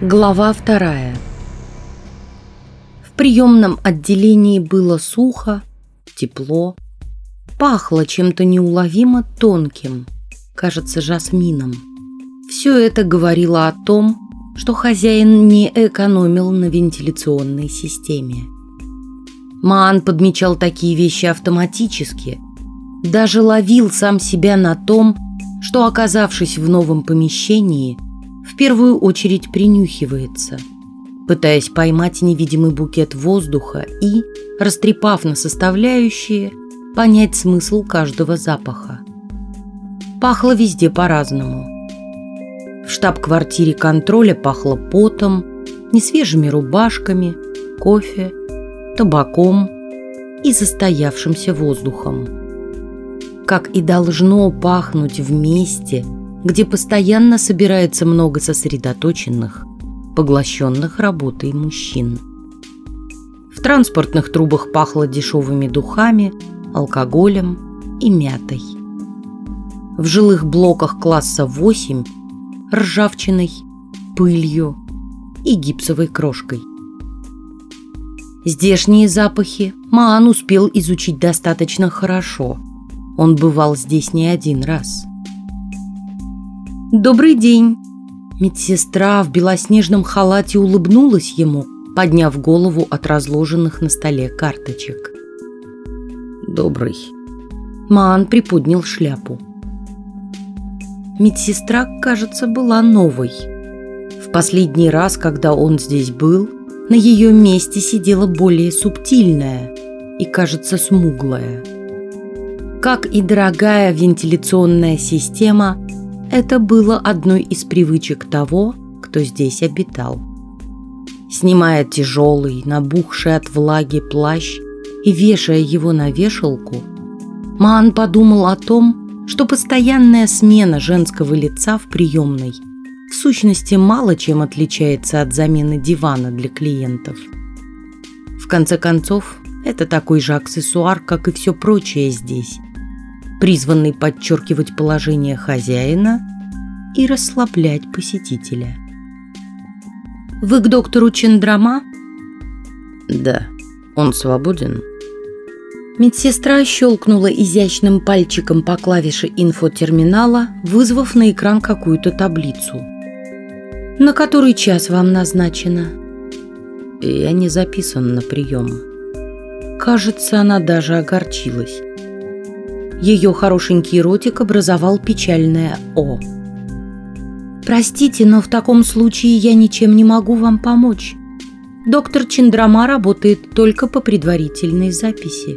Глава вторая. В приемном отделении было сухо, тепло, пахло чем-то неуловимо тонким, кажется, жасмином. Все это говорило о том, что хозяин не экономил на вентиляционной системе. Маан подмечал такие вещи автоматически, даже ловил сам себя на том, что, оказавшись в новом помещении, в первую очередь принюхивается, пытаясь поймать невидимый букет воздуха и, растрепав на составляющие, понять смысл каждого запаха. Пахло везде по-разному. В штаб-квартире контроля пахло потом, несвежими рубашками, кофе, табаком и застоявшимся воздухом. Как и должно пахнуть в месте – где постоянно собирается много сосредоточенных, поглощенных работой мужчин. В транспортных трубах пахло дешевыми духами, алкоголем и мятой. В жилых блоках класса 8 – ржавчиной, пылью и гипсовой крошкой. Здешние запахи Маан успел изучить достаточно хорошо. Он бывал здесь не один раз – «Добрый день!» Медсестра в белоснежном халате улыбнулась ему, подняв голову от разложенных на столе карточек. «Добрый!» Маан приподнял шляпу. Медсестра, кажется, была новой. В последний раз, когда он здесь был, на ее месте сидела более субтильная и, кажется, смуглая. Как и дорогая вентиляционная система, это было одной из привычек того, кто здесь обитал. Снимая тяжелый, набухший от влаги плащ и вешая его на вешалку, Маан подумал о том, что постоянная смена женского лица в приемной в сущности мало чем отличается от замены дивана для клиентов. В конце концов, это такой же аксессуар, как и все прочее здесь, призванный подчеркивать положение хозяина и расслаблять посетителя. «Вы к доктору Чендрама?» «Да, он свободен?» Медсестра щелкнула изящным пальчиком по клавише инфотерминала, вызвав на экран какую-то таблицу. «На который час вам назначено?» «Я не записан на прием». Кажется, она даже огорчилась. Ее хорошенький ротик образовал печальное «О». «Простите, но в таком случае я ничем не могу вам помочь. Доктор Чендрама работает только по предварительной записи.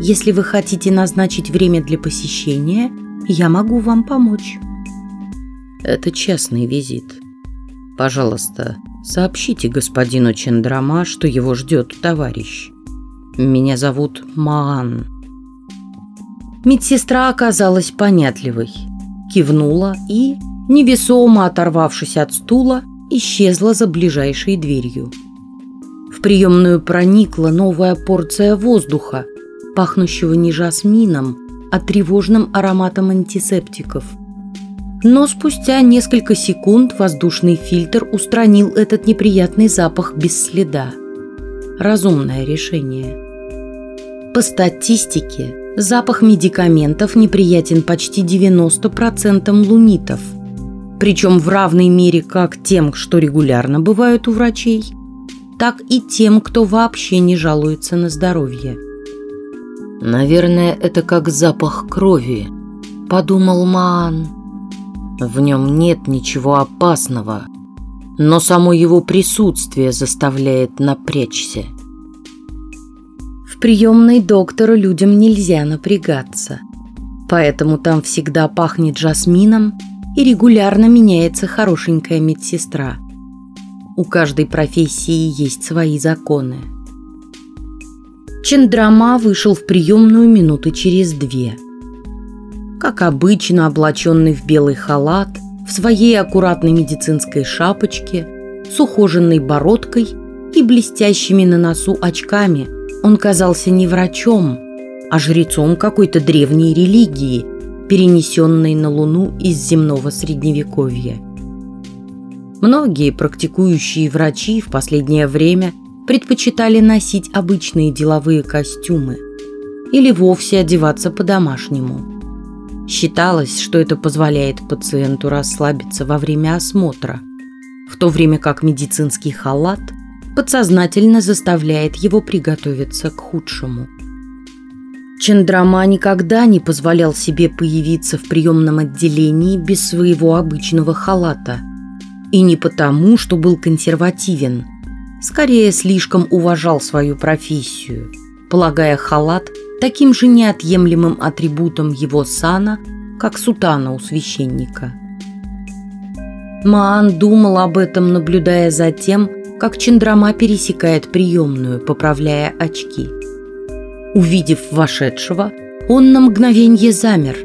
Если вы хотите назначить время для посещения, я могу вам помочь». «Это частный визит. Пожалуйста, сообщите господину Чендрама, что его ждет товарищ. Меня зовут Маан». Медсестра оказалась понятливой, кивнула и, невесомо оторвавшись от стула, исчезла за ближайшей дверью. В приемную проникла новая порция воздуха, пахнущего не жасмином, а тревожным ароматом антисептиков. Но спустя несколько секунд воздушный фильтр устранил этот неприятный запах без следа. Разумное решение. По статистике, Запах медикаментов неприятен почти 90% лунитов. Причем в равной мере как тем, что регулярно бывают у врачей, так и тем, кто вообще не жалуется на здоровье. «Наверное, это как запах крови», – подумал Маан. «В нем нет ничего опасного, но само его присутствие заставляет напрячься» приемной доктора людям нельзя напрягаться. Поэтому там всегда пахнет жасмином и регулярно меняется хорошенькая медсестра. У каждой профессии есть свои законы. Чендрама вышел в приемную минуты через две. Как обычно, облаченный в белый халат, в своей аккуратной медицинской шапочке, с ухоженной бородкой и блестящими на носу очками – он казался не врачом, а жрецом какой-то древней религии, перенесенной на Луну из земного средневековья. Многие практикующие врачи в последнее время предпочитали носить обычные деловые костюмы или вовсе одеваться по-домашнему. Считалось, что это позволяет пациенту расслабиться во время осмотра, в то время как медицинский халат подсознательно заставляет его приготовиться к худшему. Чендрама никогда не позволял себе появиться в приемном отделении без своего обычного халата. И не потому, что был консервативен, скорее слишком уважал свою профессию, полагая халат таким же неотъемлемым атрибутом его сана, как сутана у священника. Маан думал об этом, наблюдая за тем, как Чендрама пересекает приемную, поправляя очки – Увидев вошедшего, он на мгновенье замер.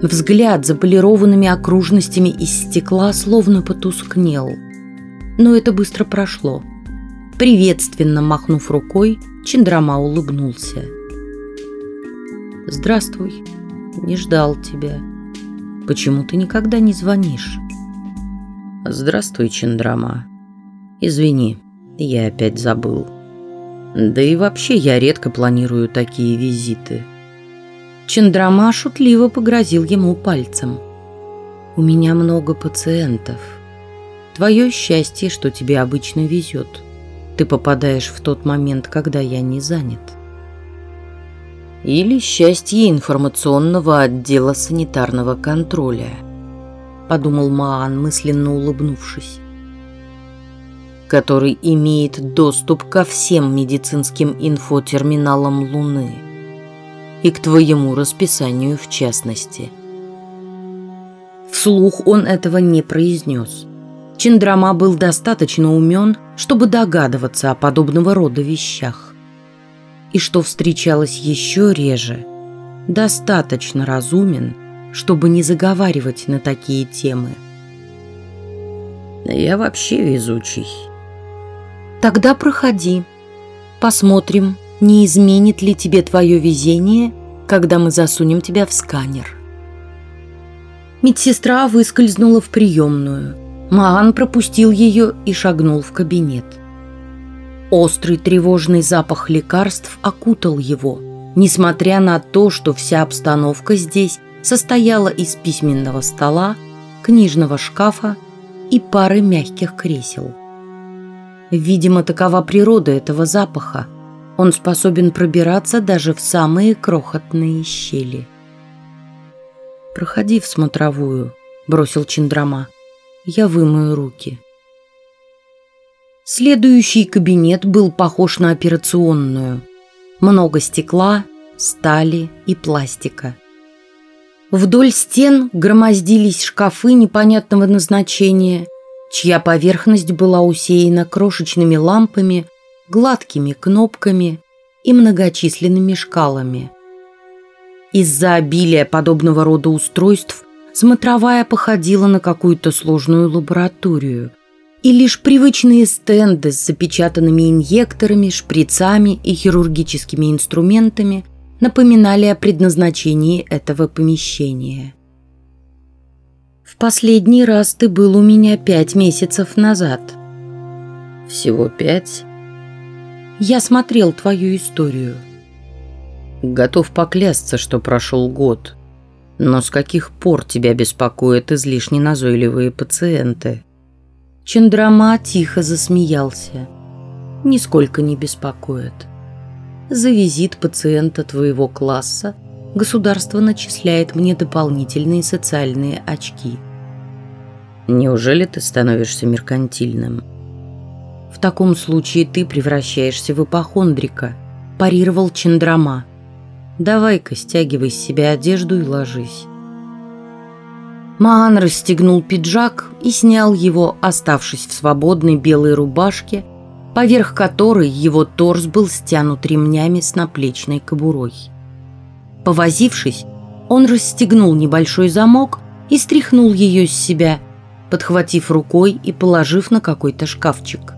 Взгляд за полированными окружностями из стекла словно потускнел. Но это быстро прошло. Приветственно махнув рукой, Чендрама улыбнулся. «Здравствуй. Не ждал тебя. Почему ты никогда не звонишь?» «Здравствуй, Чендрама. Извини, я опять забыл». Да и вообще я редко планирую такие визиты. Чандрама шутливо погрозил ему пальцем. «У меня много пациентов. Твое счастье, что тебе обычно везет. Ты попадаешь в тот момент, когда я не занят». Или счастье информационного отдела санитарного контроля, подумал Маан, мысленно улыбнувшись который имеет доступ ко всем медицинским инфотерминалам Луны и к твоему расписанию в частности. Вслух он этого не произнес. Чендрама был достаточно умен, чтобы догадываться о подобного рода вещах. И что встречалось еще реже, достаточно разумен, чтобы не заговаривать на такие темы. «Я вообще везучий», Тогда проходи. Посмотрим, не изменит ли тебе твое везение, когда мы засунем тебя в сканер. Медсестра выскользнула в приемную. Маан пропустил ее и шагнул в кабинет. Острый тревожный запах лекарств окутал его, несмотря на то, что вся обстановка здесь состояла из письменного стола, книжного шкафа и пары мягких кресел. Видимо, такова природа этого запаха. Он способен пробираться даже в самые крохотные щели. «Проходи в смотровую», — бросил Чиндрама. «Я вымою руки». Следующий кабинет был похож на операционную. Много стекла, стали и пластика. Вдоль стен громоздились шкафы непонятного назначения — чья поверхность была усеяна крошечными лампами, гладкими кнопками и многочисленными шкалами. Из-за обилия подобного рода устройств смотровая походила на какую-то сложную лабораторию, и лишь привычные стенды с запечатанными инъекторами, шприцами и хирургическими инструментами напоминали о предназначении этого помещения. Последний раз ты был у меня пять месяцев назад. Всего пять? Я смотрел твою историю. Готов поклясться, что прошел год. Но с каких пор тебя беспокоят излишне назойливые пациенты? Чандрама тихо засмеялся. Нисколько не беспокоит. За визит пациента твоего класса – государство начисляет мне дополнительные социальные очки. Неужели ты становишься меркантильным? В таком случае ты превращаешься в ипохондрика, парировал Чендрама. Давай-ка стягивай с себя одежду и ложись. Маан расстегнул пиджак и снял его, оставшись в свободной белой рубашке, поверх которой его торс был стянут ремнями с наплечной кобурой. Повозившись, он расстегнул небольшой замок и стряхнул ее с себя, подхватив рукой и положив на какой-то шкафчик.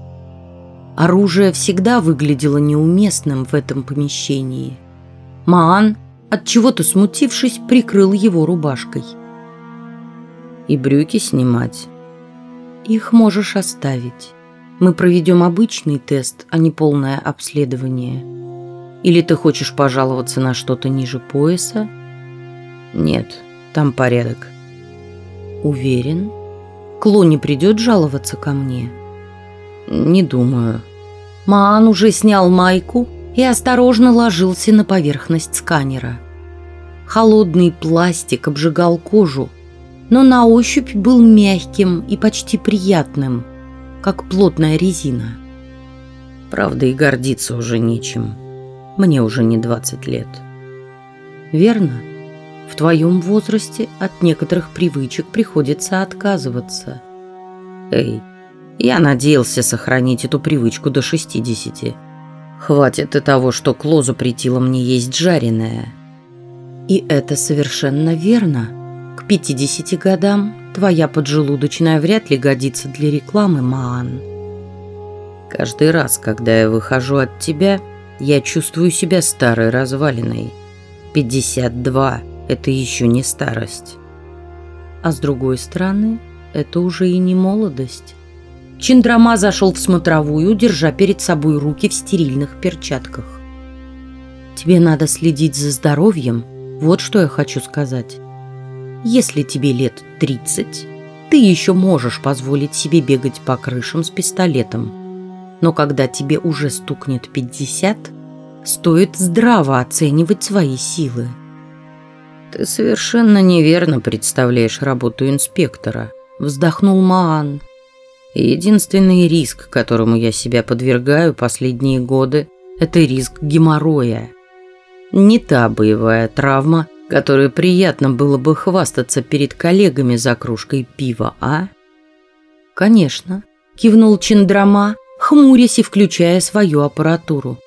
Оружие всегда выглядело неуместным в этом помещении. Маан, от чего-то смутившись, прикрыл его рубашкой. И брюки снимать. Их можешь оставить. Мы проведем обычный тест, а не полное обследование. Или ты хочешь пожаловаться на что-то ниже пояса? Нет, там порядок. Уверен? Кло не придет жаловаться ко мне? Не думаю. Маан уже снял майку и осторожно ложился на поверхность сканера. Холодный пластик обжигал кожу, но на ощупь был мягким и почти приятным, как плотная резина. Правда, и гордиться уже нечем. Мне уже не 20 лет. Верно? В твоем возрасте от некоторых привычек приходится отказываться. Эй, я надеялся сохранить эту привычку до 60. Хватит и того, что Кло запретила мне есть жареное. И это совершенно верно. К 50 годам твоя поджелудочная вряд ли годится для рекламы, Маан. Каждый раз, когда я выхожу от тебя, я чувствую себя старой развалиной. 52 – это еще не старость. А с другой стороны, это уже и не молодость. Чиндрама зашел в смотровую, держа перед собой руки в стерильных перчатках. «Тебе надо следить за здоровьем, вот что я хочу сказать. Если тебе лет 30, ты еще можешь позволить себе бегать по крышам с пистолетом. Но когда тебе уже стукнет 50, стоит здраво оценивать свои силы». «Ты совершенно неверно представляешь работу инспектора», – вздохнул Маан. Единственный риск, которому я себя подвергаю последние годы, это риск геморроя. Не та боевая травма, которой приятно было бы хвастаться перед коллегами за кружкой пива, а? Конечно, кивнул Чендрама, хмурясь и включая свою аппаратуру.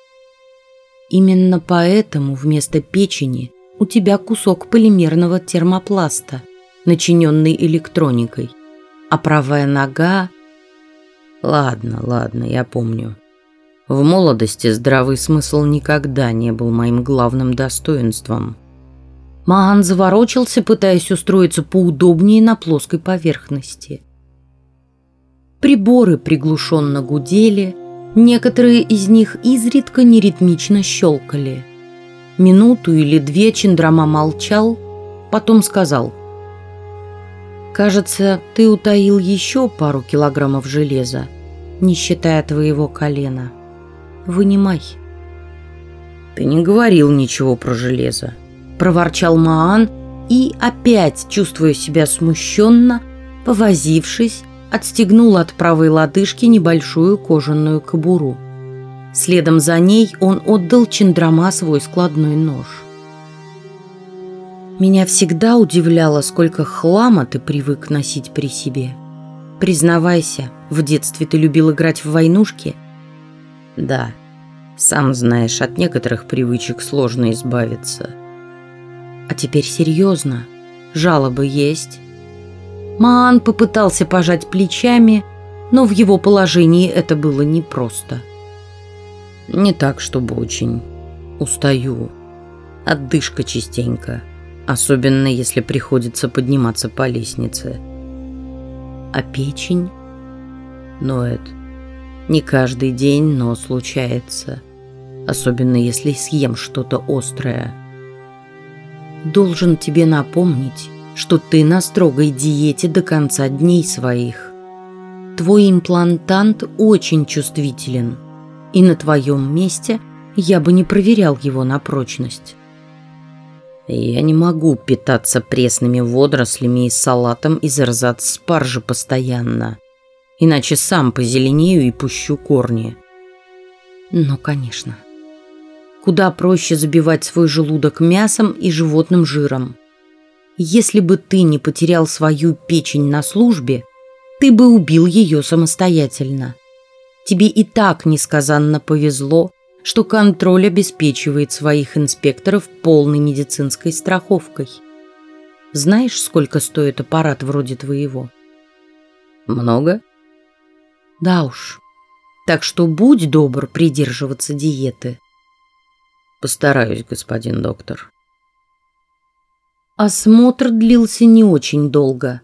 Именно поэтому вместо печени у тебя кусок полимерного термопласта, начиненный электроникой, а правая нога Ладно, ладно, я помню. В молодости здравый смысл никогда не был моим главным достоинством. Маан заворочился, пытаясь устроиться поудобнее на плоской поверхности. Приборы приглушенно гудели, некоторые из них изредка неритмично щелкали. Минуту или две Чендрама молчал, потом сказал «Кажется, ты утаил еще пару килограммов железа не считая твоего колена. Вынимай. Ты не говорил ничего про железо. Проворчал Маан и, опять чувствуя себя смущенно, повозившись, отстегнул от правой лодыжки небольшую кожаную кобуру. Следом за ней он отдал Чендрама свой складной нож. Меня всегда удивляло, сколько хлама ты привык носить при себе. Признавайся, в детстве ты любил играть в войнушки? Да. Сам знаешь, от некоторых привычек сложно избавиться. А теперь серьезно. Жалобы есть? Маан попытался пожать плечами, но в его положении это было непросто. Не так, чтобы очень. Устаю. Отдышка частенько. Особенно, если приходится подниматься по лестнице а печень? Ноет. Не каждый день, но случается. Особенно если съем что-то острое. Должен тебе напомнить, что ты на строгой диете до конца дней своих. Твой имплантант очень чувствителен, и на твоем месте я бы не проверял его на прочность. Я не могу питаться пресными водорослями и салатом из эрзац-спаржи постоянно. Иначе сам позеленею и пущу корни. Ну, конечно. Куда проще забивать свой желудок мясом и животным жиром. Если бы ты не потерял свою печень на службе, ты бы убил ее самостоятельно. Тебе и так несказанно повезло, что контроль обеспечивает своих инспекторов полной медицинской страховкой. Знаешь, сколько стоит аппарат вроде твоего? Много? Да уж. Так что будь добр придерживаться диеты. Постараюсь, господин доктор. Осмотр длился не очень долго,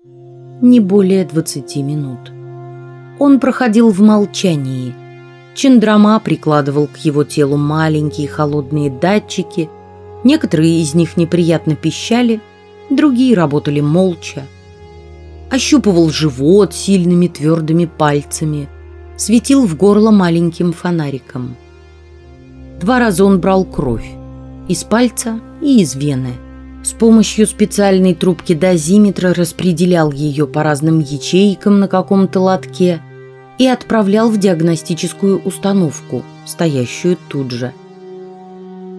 не более 20 минут. Он проходил в молчании. Чендрама прикладывал к его телу маленькие холодные датчики. Некоторые из них неприятно пищали, другие работали молча. Ощупывал живот сильными твердыми пальцами, светил в горло маленьким фонариком. Два раза он брал кровь из пальца и из вены. С помощью специальной трубки дозиметра распределял ее по разным ячейкам на каком-то лотке – и отправлял в диагностическую установку, стоящую тут же.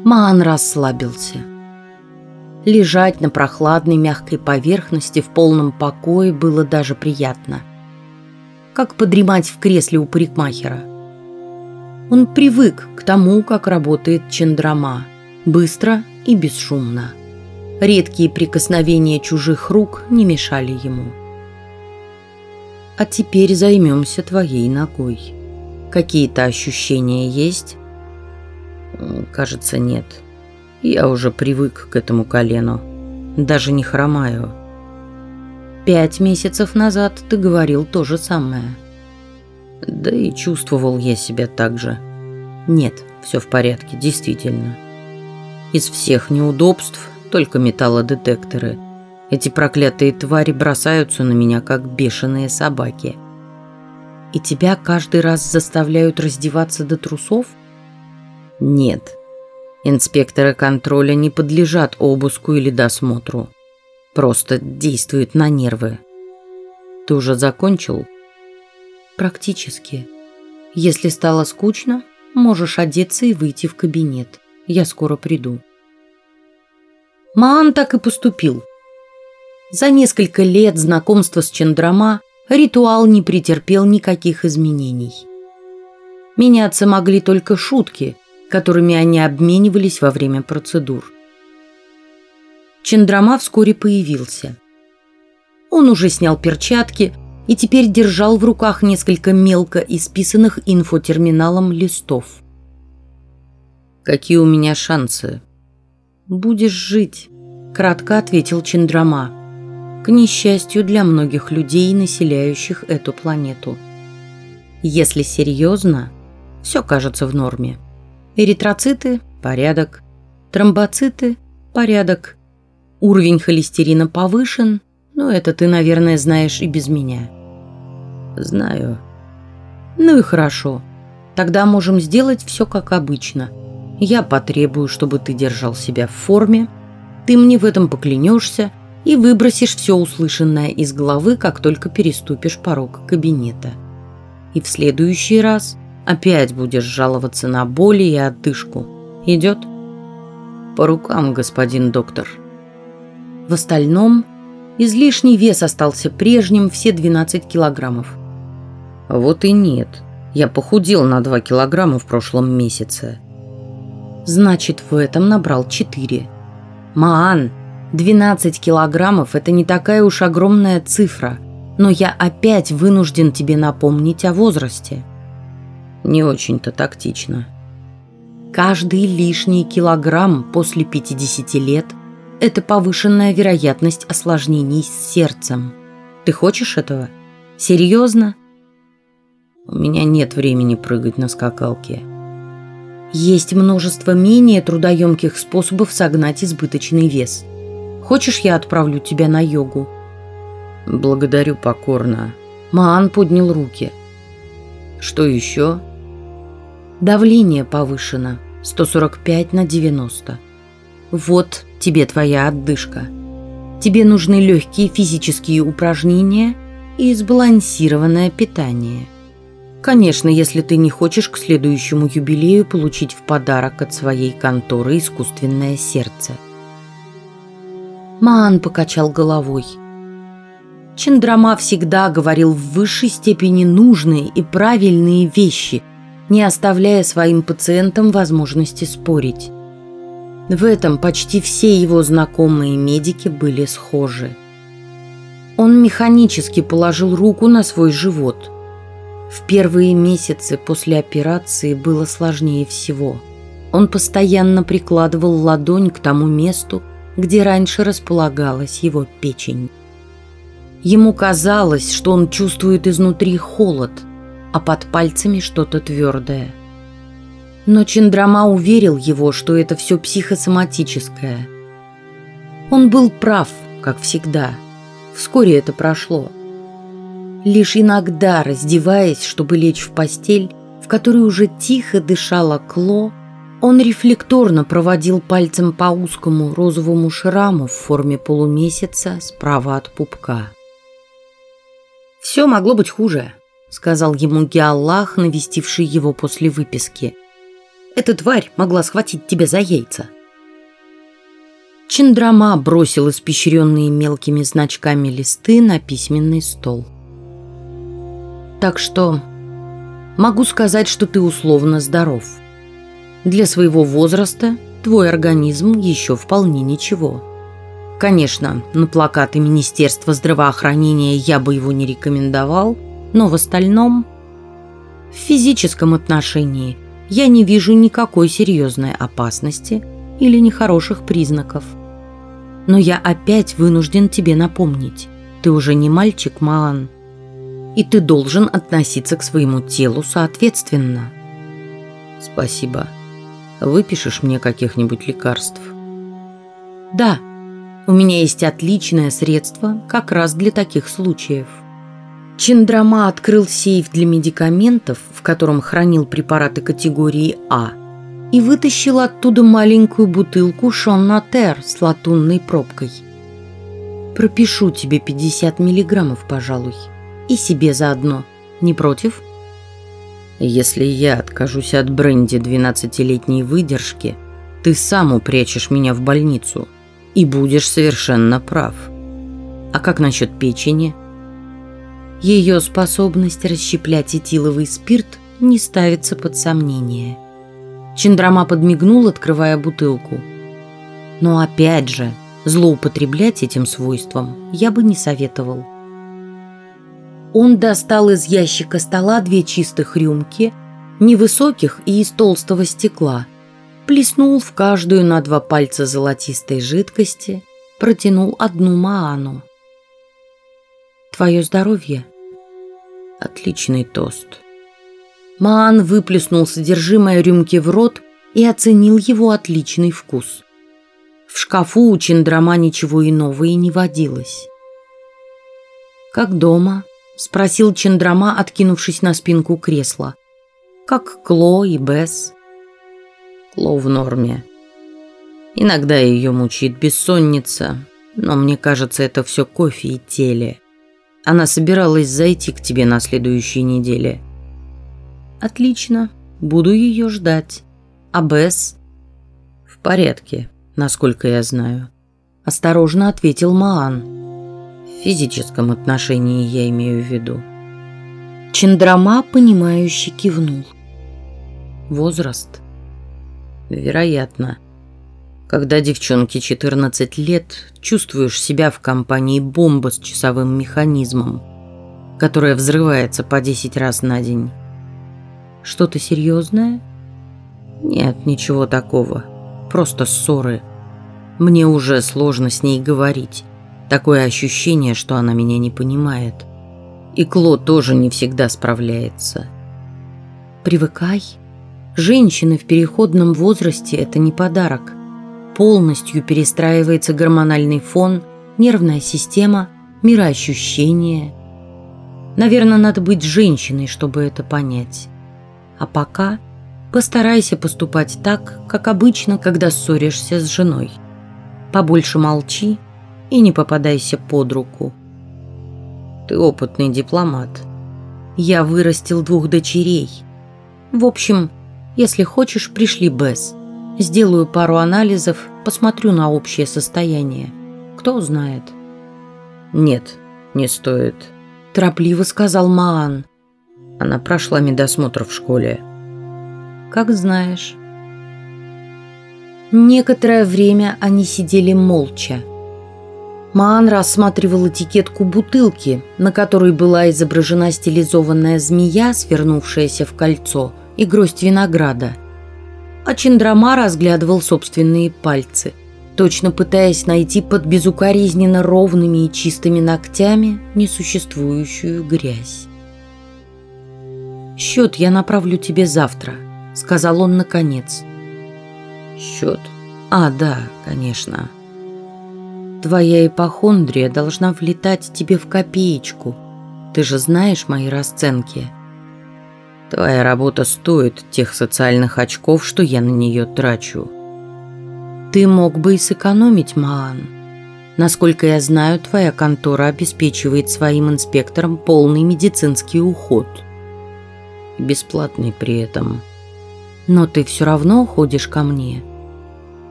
Маан расслабился. Лежать на прохладной мягкой поверхности в полном покое было даже приятно. Как подремать в кресле у парикмахера. Он привык к тому, как работает Чендрама. Быстро и бесшумно. Редкие прикосновения чужих рук не мешали ему. А теперь займемся твоей ногой. Какие-то ощущения есть? Кажется, нет. Я уже привык к этому колену. Даже не хромаю. Пять месяцев назад ты говорил то же самое. Да и чувствовал я себя так же. Нет, все в порядке, действительно. Из всех неудобств только металлодетекторы – эти проклятые твари бросаются на меня, как бешеные собаки. И тебя каждый раз заставляют раздеваться до трусов? Нет. Инспекторы контроля не подлежат обыску или досмотру. Просто действуют на нервы. Ты уже закончил? Практически. Если стало скучно, можешь одеться и выйти в кабинет. Я скоро приду. Маан так и поступил. За несколько лет знакомства с Чендрама ритуал не претерпел никаких изменений. Меняться могли только шутки, которыми они обменивались во время процедур. Чендрама вскоре появился. Он уже снял перчатки и теперь держал в руках несколько мелко исписанных инфотерминалом листов. «Какие у меня шансы?» «Будешь жить», — кратко ответил Чендрама к несчастью для многих людей, населяющих эту планету. Если серьезно, все кажется в норме. Эритроциты – порядок, тромбоциты – порядок, уровень холестерина повышен, но это ты, наверное, знаешь и без меня. Знаю. Ну и хорошо. Тогда можем сделать все как обычно. Я потребую, чтобы ты держал себя в форме, ты мне в этом поклянешься – и выбросишь все услышанное из головы, как только переступишь порог кабинета. И в следующий раз опять будешь жаловаться на боли и отдышку. Идет? По рукам, господин доктор. В остальном излишний вес остался прежним все 12 килограммов. Вот и нет. Я похудел на 2 килограмма в прошлом месяце. Значит, в этом набрал 4. Маан, 12 килограммов – это не такая уж огромная цифра, но я опять вынужден тебе напомнить о возрасте. Не очень-то тактично. Каждый лишний килограмм после 50 лет – это повышенная вероятность осложнений с сердцем. Ты хочешь этого? Серьезно? У меня нет времени прыгать на скакалке. Есть множество менее трудоемких способов согнать избыточный вес – Хочешь, я отправлю тебя на йогу?» «Благодарю покорно». Маан поднял руки. «Что еще?» «Давление повышено. 145 на 90. Вот тебе твоя отдышка. Тебе нужны легкие физические упражнения и сбалансированное питание. Конечно, если ты не хочешь к следующему юбилею получить в подарок от своей конторы искусственное сердце». Маан покачал головой. Чендрама всегда говорил в высшей степени нужные и правильные вещи, не оставляя своим пациентам возможности спорить. В этом почти все его знакомые медики были схожи. Он механически положил руку на свой живот. В первые месяцы после операции было сложнее всего. Он постоянно прикладывал ладонь к тому месту, где раньше располагалась его печень. Ему казалось, что он чувствует изнутри холод, а под пальцами что-то твердое. Но Чендрама уверил его, что это все психосоматическое. Он был прав, как всегда. Вскоре это прошло. Лишь иногда, раздеваясь, чтобы лечь в постель, в которой уже тихо дышала Кло, он рефлекторно проводил пальцем по узкому розовому шраму в форме полумесяца справа от пупка. «Все могло быть хуже», — сказал ему Геаллах, навестивший его после выписки. «Эта тварь могла схватить тебя за яйца». Чендрама бросил испещренные мелкими значками листы на письменный стол. «Так что могу сказать, что ты условно здоров». Для своего возраста твой организм еще вполне ничего. Конечно, на плакаты Министерства здравоохранения я бы его не рекомендовал, но в остальном, в физическом отношении, я не вижу никакой серьезной опасности или нехороших признаков. Но я опять вынужден тебе напомнить, ты уже не мальчик, Маан, и ты должен относиться к своему телу соответственно. Спасибо. Выпишешь мне каких-нибудь лекарств? Да, у меня есть отличное средство как раз для таких случаев. Чендрама открыл сейф для медикаментов, в котором хранил препараты категории А, и вытащил оттуда маленькую бутылку Шоннатер с латунной пробкой. «Пропишу тебе 50 миллиграммов, пожалуй, и себе заодно. Не против?» Если я откажусь от бренди двенадцатилетней выдержки, ты сам упрячешь меня в больницу и будешь совершенно прав. А как насчет печени? Ее способность расщеплять этиловый спирт не ставится под сомнение. Чендрама подмигнул, открывая бутылку. Но опять же, злоупотреблять этим свойством я бы не советовал. Он достал из ящика стола две чистых рюмки, невысоких и из толстого стекла, плеснул в каждую на два пальца золотистой жидкости, протянул одну Маану. «Твое здоровье?» «Отличный тост». Маан выплеснул содержимое рюмки в рот и оценил его отличный вкус. В шкафу у Чендрама ничего иного и не водилось. «Как дома?» – спросил Чендрама, откинувшись на спинку кресла. «Как Кло и Бесс?» «Кло в норме. Иногда ее мучит бессонница, но мне кажется, это все кофе и теле. Она собиралась зайти к тебе на следующей неделе». «Отлично. Буду ее ждать. А Бесс?» «В порядке, насколько я знаю», – осторожно ответил Маан физическом отношении я имею в виду. Чендрама, понимающе кивнул. Возраст? Вероятно. Когда девчонке 14 лет, чувствуешь себя в компании бомбы с часовым механизмом, которая взрывается по 10 раз на день. Что-то серьезное? Нет, ничего такого. Просто ссоры. Мне уже сложно с ней говорить. Такое ощущение, что она меня не понимает. И Кло тоже не всегда справляется. Привыкай. Женщины в переходном возрасте – это не подарок. Полностью перестраивается гормональный фон, нервная система, мироощущение. Наверное, надо быть женщиной, чтобы это понять. А пока постарайся поступать так, как обычно, когда ссоришься с женой. Побольше молчи, и не попадайся под руку. Ты опытный дипломат. Я вырастил двух дочерей. В общем, если хочешь, пришли Бесс. Сделаю пару анализов, посмотрю на общее состояние. Кто знает. Нет, не стоит. Торопливо сказал Маан. Она прошла медосмотр в школе. Как знаешь. Некоторое время они сидели молча. Маан рассматривал этикетку бутылки, на которой была изображена стилизованная змея, свернувшаяся в кольцо, и гроздь винограда. А Чендрама разглядывал собственные пальцы, точно пытаясь найти под безукоризненно ровными и чистыми ногтями несуществующую грязь. «Счет я направлю тебе завтра», — сказал он наконец. «Счет? А, да, конечно. Твоя ипохондрия должна влетать тебе в копеечку. Ты же знаешь мои расценки». Твоя работа стоит тех социальных очков, что я на нее трачу. Ты мог бы и сэкономить, Маан. Насколько я знаю, твоя контора обеспечивает своим инспекторам полный медицинский уход. Бесплатный при этом. Но ты все равно уходишь ко мне.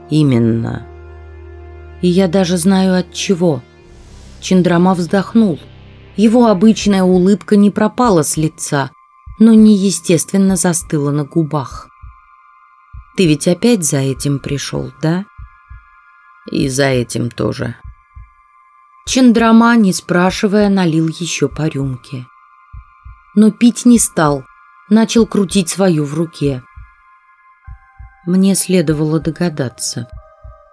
Именно. И я даже знаю от чего. Чендрама вздохнул. Его обычная улыбка не пропала с лица, но неестественно застыла на губах. Ты ведь опять за этим пришел, да? И за этим тоже. Чендрама, не спрашивая, налил еще по рюмке. Но пить не стал, начал крутить свою в руке. Мне следовало догадаться.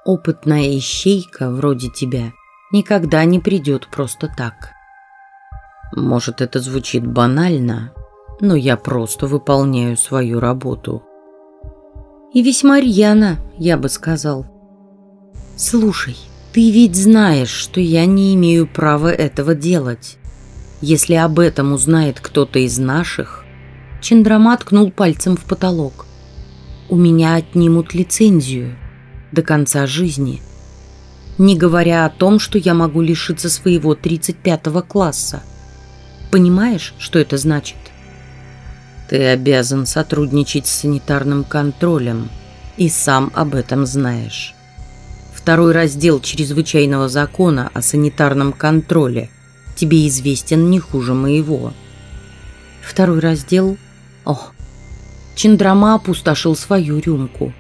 Опытная ищейка, вроде тебя, никогда не придет просто так. Может, это звучит банально, но я просто выполняю свою работу. И весьма рьяно, я бы сказал. Слушай, ты ведь знаешь, что я не имею права этого делать. Если об этом узнает кто-то из наших... Чендрама ткнул пальцем в потолок. У меня отнимут лицензию до конца жизни. Не говоря о том, что я могу лишиться своего 35 класса. Понимаешь, что это значит? Ты обязан сотрудничать с санитарным контролем и сам об этом знаешь. Второй раздел чрезвычайного закона о санитарном контроле тебе известен не хуже моего. Второй раздел... О, Чендрама опустошил свою рюмку.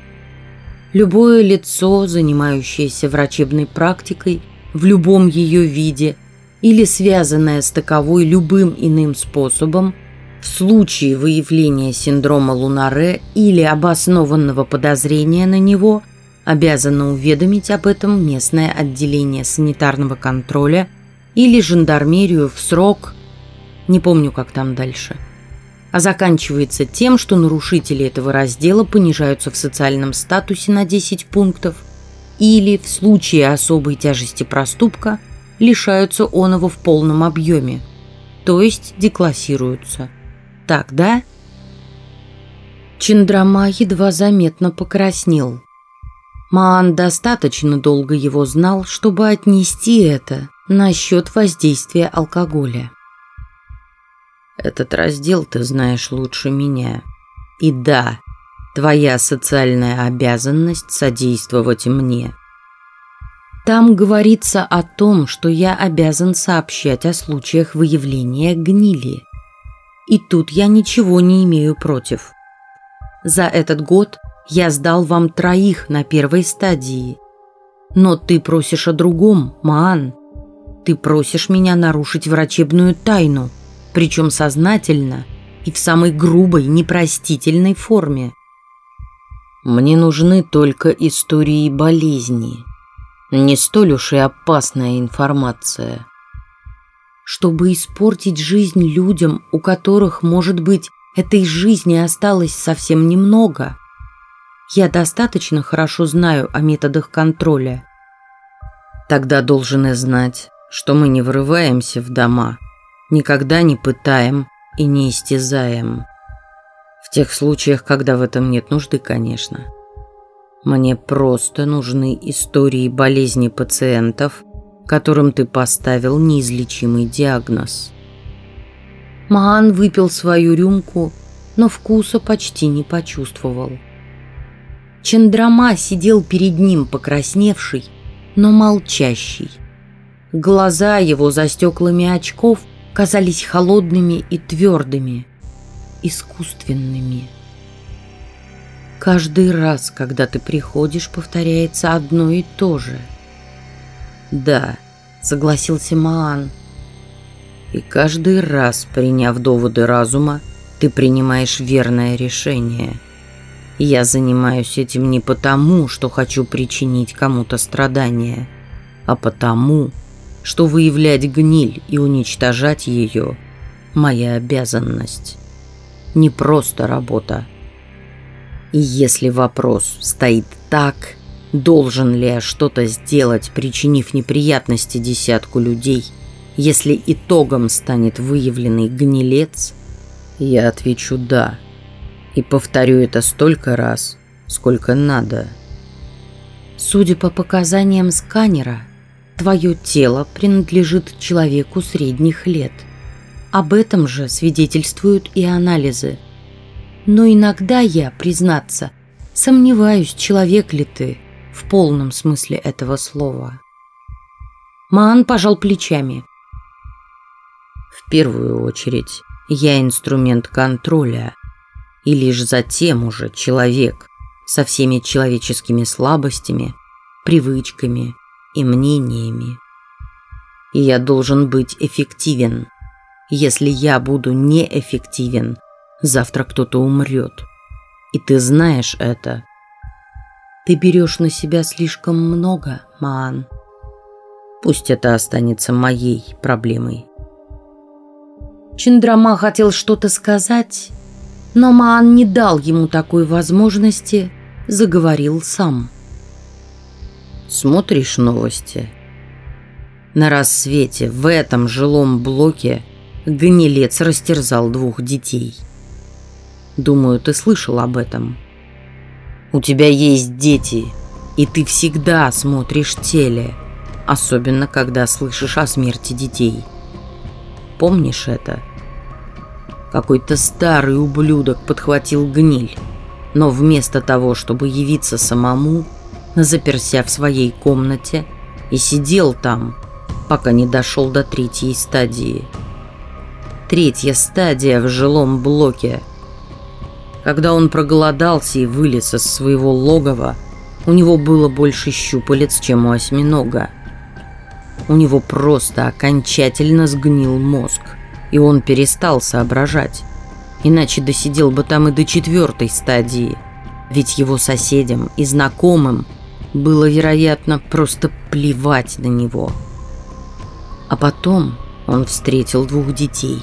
Любое лицо, занимающееся врачебной практикой, в любом ее виде или связанное с таковой любым иным способом – в случае выявления синдрома Лунаре или обоснованного подозрения на него обязано уведомить об этом местное отделение санитарного контроля или жандармерию в срок, не помню, как там дальше. А заканчивается тем, что нарушители этого раздела понижаются в социальном статусе на 10 пунктов или в случае особой тяжести проступка лишаются оного в полном объеме, то есть деклассируются – так, да?» Чендрама едва заметно покраснел. Маан достаточно долго его знал, чтобы отнести это насчет воздействия алкоголя. «Этот раздел ты знаешь лучше меня. И да, твоя социальная обязанность содействовать мне». Там говорится о том, что я обязан сообщать о случаях выявления гнили. И тут я ничего не имею против. За этот год я сдал вам троих на первой стадии. Но ты просишь о другом, Маан. Ты просишь меня нарушить врачебную тайну, причем сознательно и в самой грубой, непростительной форме. Мне нужны только истории болезни. Не столь уж и опасная информация чтобы испортить жизнь людям, у которых, может быть, этой жизни осталось совсем немного. Я достаточно хорошо знаю о методах контроля. Тогда должен знать, что мы не врываемся в дома, никогда не пытаем и не истязаем. В тех случаях, когда в этом нет нужды, конечно. Мне просто нужны истории болезни пациентов которым ты поставил неизлечимый диагноз. Маан выпил свою рюмку, но вкуса почти не почувствовал. Чендрама сидел перед ним покрасневший, но молчащий. Глаза его за стеклами очков казались холодными и твердыми, искусственными. Каждый раз, когда ты приходишь, повторяется одно и то же – «Да», — согласился Маан. «И каждый раз, приняв доводы разума, ты принимаешь верное решение. Я занимаюсь этим не потому, что хочу причинить кому-то страдания, а потому, что выявлять гниль и уничтожать ее – моя обязанность. не просто работа. И если вопрос стоит так, должен ли я что-то сделать, причинив неприятности десятку людей, если итогом станет выявленный гнилец, я отвечу «да». И повторю это столько раз, сколько надо. Судя по показаниям сканера, твое тело принадлежит человеку средних лет. Об этом же свидетельствуют и анализы. Но иногда я, признаться, сомневаюсь, человек ли ты в полном смысле этого слова. Маан пожал плечами. В первую очередь, я инструмент контроля, и лишь затем уже человек со всеми человеческими слабостями, привычками и мнениями. И я должен быть эффективен. Если я буду неэффективен, завтра кто-то умрет. И ты знаешь это. Ты берешь на себя слишком много, Маан. Пусть это останется моей проблемой. Чиндрама хотел что-то сказать, но Маан не дал ему такой возможности, заговорил сам. Смотришь новости? На рассвете в этом жилом блоке гнилец растерзал двух детей. Думаю, ты слышал об этом. У тебя есть дети, и ты всегда смотришь теле, особенно когда слышишь о смерти детей. Помнишь это? Какой-то старый ублюдок подхватил гниль, но вместо того, чтобы явиться самому, заперся в своей комнате и сидел там, пока не дошел до третьей стадии. Третья стадия в жилом блоке. Когда он проголодался и вылез из своего логова, у него было больше щупалец, чем у осьминога. У него просто окончательно сгнил мозг и он перестал соображать. Иначе досидел бы там и до четвертой стадии. Ведь его соседям и знакомым было, вероятно, просто плевать на него. А потом он встретил двух детей,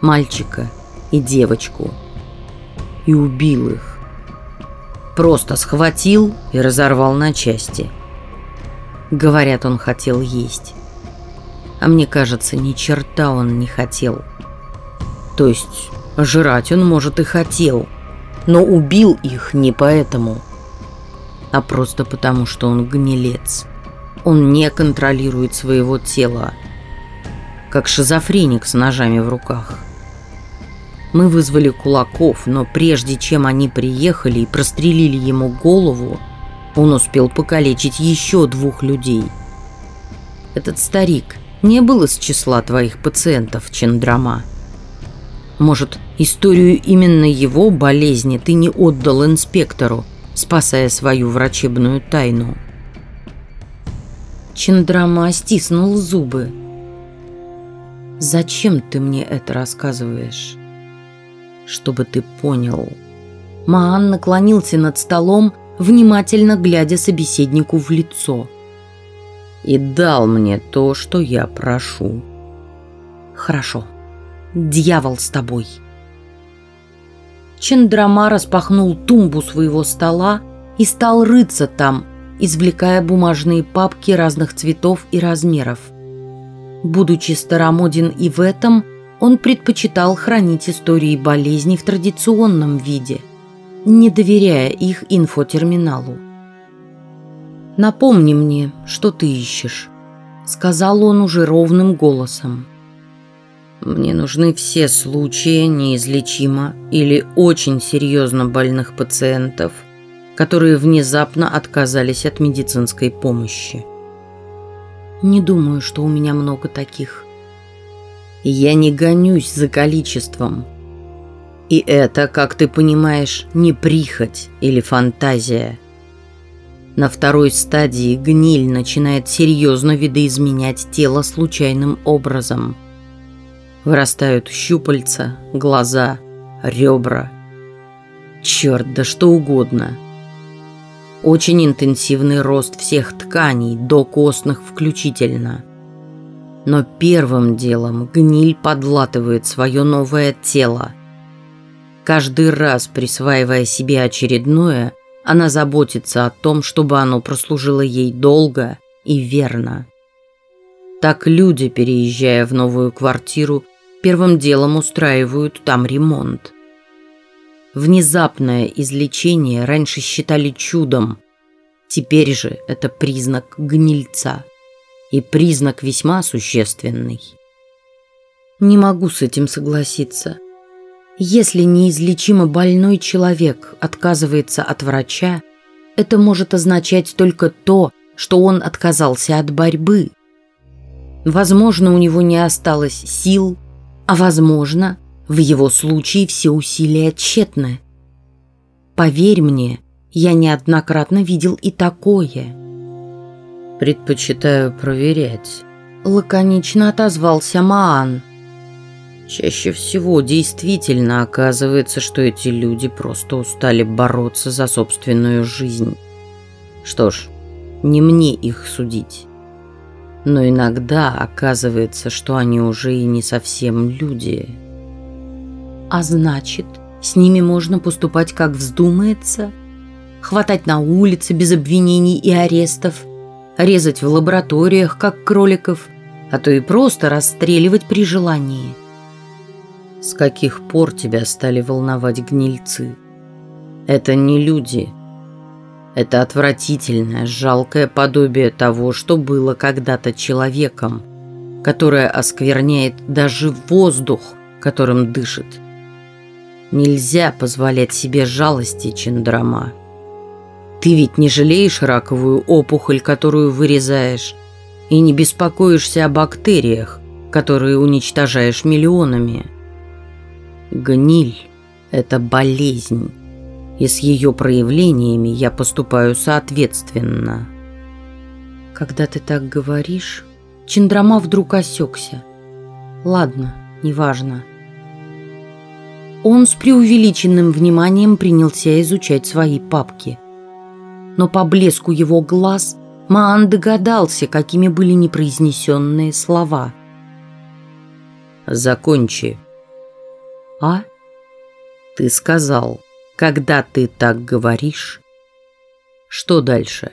мальчика и девочку, и убил их. Просто схватил и разорвал на части. Говорят, он хотел есть. А мне кажется, ни черта он не хотел. То есть, жрать он, может, и хотел, но убил их не поэтому, а просто потому, что он гнилец. Он не контролирует своего тела, как шизофреник с ножами в руках. Мы вызвали кулаков, но прежде чем они приехали и прострелили ему голову, он успел покалечить еще двух людей. Этот старик не был из числа твоих пациентов, Чендрама. Может, историю именно его болезни ты не отдал инспектору, спасая свою врачебную тайну? Чендрама стиснул зубы. «Зачем ты мне это рассказываешь?» «Чтобы ты понял». Маан наклонился над столом, внимательно глядя собеседнику в лицо и дал мне то, что я прошу. Хорошо. Дьявол с тобой. Чендрама распахнул тумбу своего стола и стал рыться там, извлекая бумажные папки разных цветов и размеров. Будучи старомоден и в этом, он предпочитал хранить истории болезней в традиционном виде, не доверяя их инфотерминалу. «Напомни мне, что ты ищешь», — сказал он уже ровным голосом. «Мне нужны все случаи неизлечимо или очень серьезно больных пациентов, которые внезапно отказались от медицинской помощи». «Не думаю, что у меня много таких». «Я не гонюсь за количеством», и это, как ты понимаешь, не прихоть или фантазия. На второй стадии гниль начинает серьезно видоизменять тело случайным образом. Вырастают щупальца, глаза, ребра. Черт, да что угодно. Очень интенсивный рост всех тканей, до костных включительно. Но первым делом гниль подлатывает свое новое тело. Каждый раз, присваивая себе очередное, она заботится о том, чтобы оно прослужило ей долго и верно. Так люди, переезжая в новую квартиру, первым делом устраивают там ремонт. Внезапное излечение раньше считали чудом, теперь же это признак гнильца и признак весьма существенный. Не могу с этим согласиться. Если неизлечимо больной человек отказывается от врача, это может означать только то, что он отказался от борьбы. Возможно, у него не осталось сил, а возможно, в его случае все усилия тщетны. Поверь мне, я неоднократно видел и такое. Предпочитаю проверять. Лаконично отозвался Маан. Чаще всего действительно оказывается, что эти люди просто устали бороться за собственную жизнь. Что ж, не мне их судить. Но иногда оказывается, что они уже и не совсем люди. А значит, с ними можно поступать как вздумается? Хватать на улице без обвинений и арестов? Резать в лабораториях, как кроликов? А то и просто расстреливать при желании – с каких пор тебя стали волновать гнильцы? Это не люди. Это отвратительное, жалкое подобие того, что было когда-то человеком, которое оскверняет даже воздух, которым дышит. Нельзя позволять себе жалости, Чендрама. Ты ведь не жалеешь раковую опухоль, которую вырезаешь, и не беспокоишься о бактериях, которые уничтожаешь миллионами. Гниль – это болезнь, и с ее проявлениями я поступаю соответственно. Когда ты так говоришь, Чендрама вдруг осекся. Ладно, неважно. Он с преувеличенным вниманием принялся изучать свои папки. Но по блеску его глаз Маан догадался, какими были непроизнесенные слова. «Закончи», а? Ты сказал, когда ты так говоришь. Что дальше?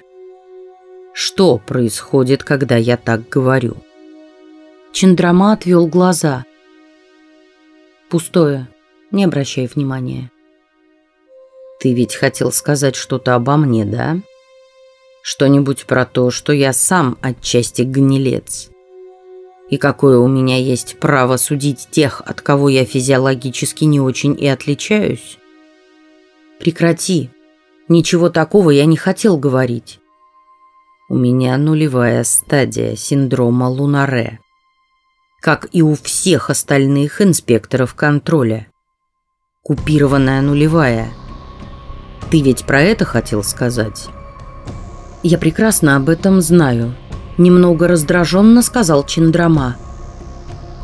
Что происходит, когда я так говорю? Чендрама отвел глаза. Пустое. Не обращай внимания. Ты ведь хотел сказать что-то обо мне, да? Что-нибудь про то, что я сам отчасти гнилец и какое у меня есть право судить тех, от кого я физиологически не очень и отличаюсь? Прекрати. Ничего такого я не хотел говорить. У меня нулевая стадия синдрома Лунаре. Как и у всех остальных инспекторов контроля. Купированная нулевая. Ты ведь про это хотел сказать? Я прекрасно об этом знаю. Немного раздраженно сказал Чендрама.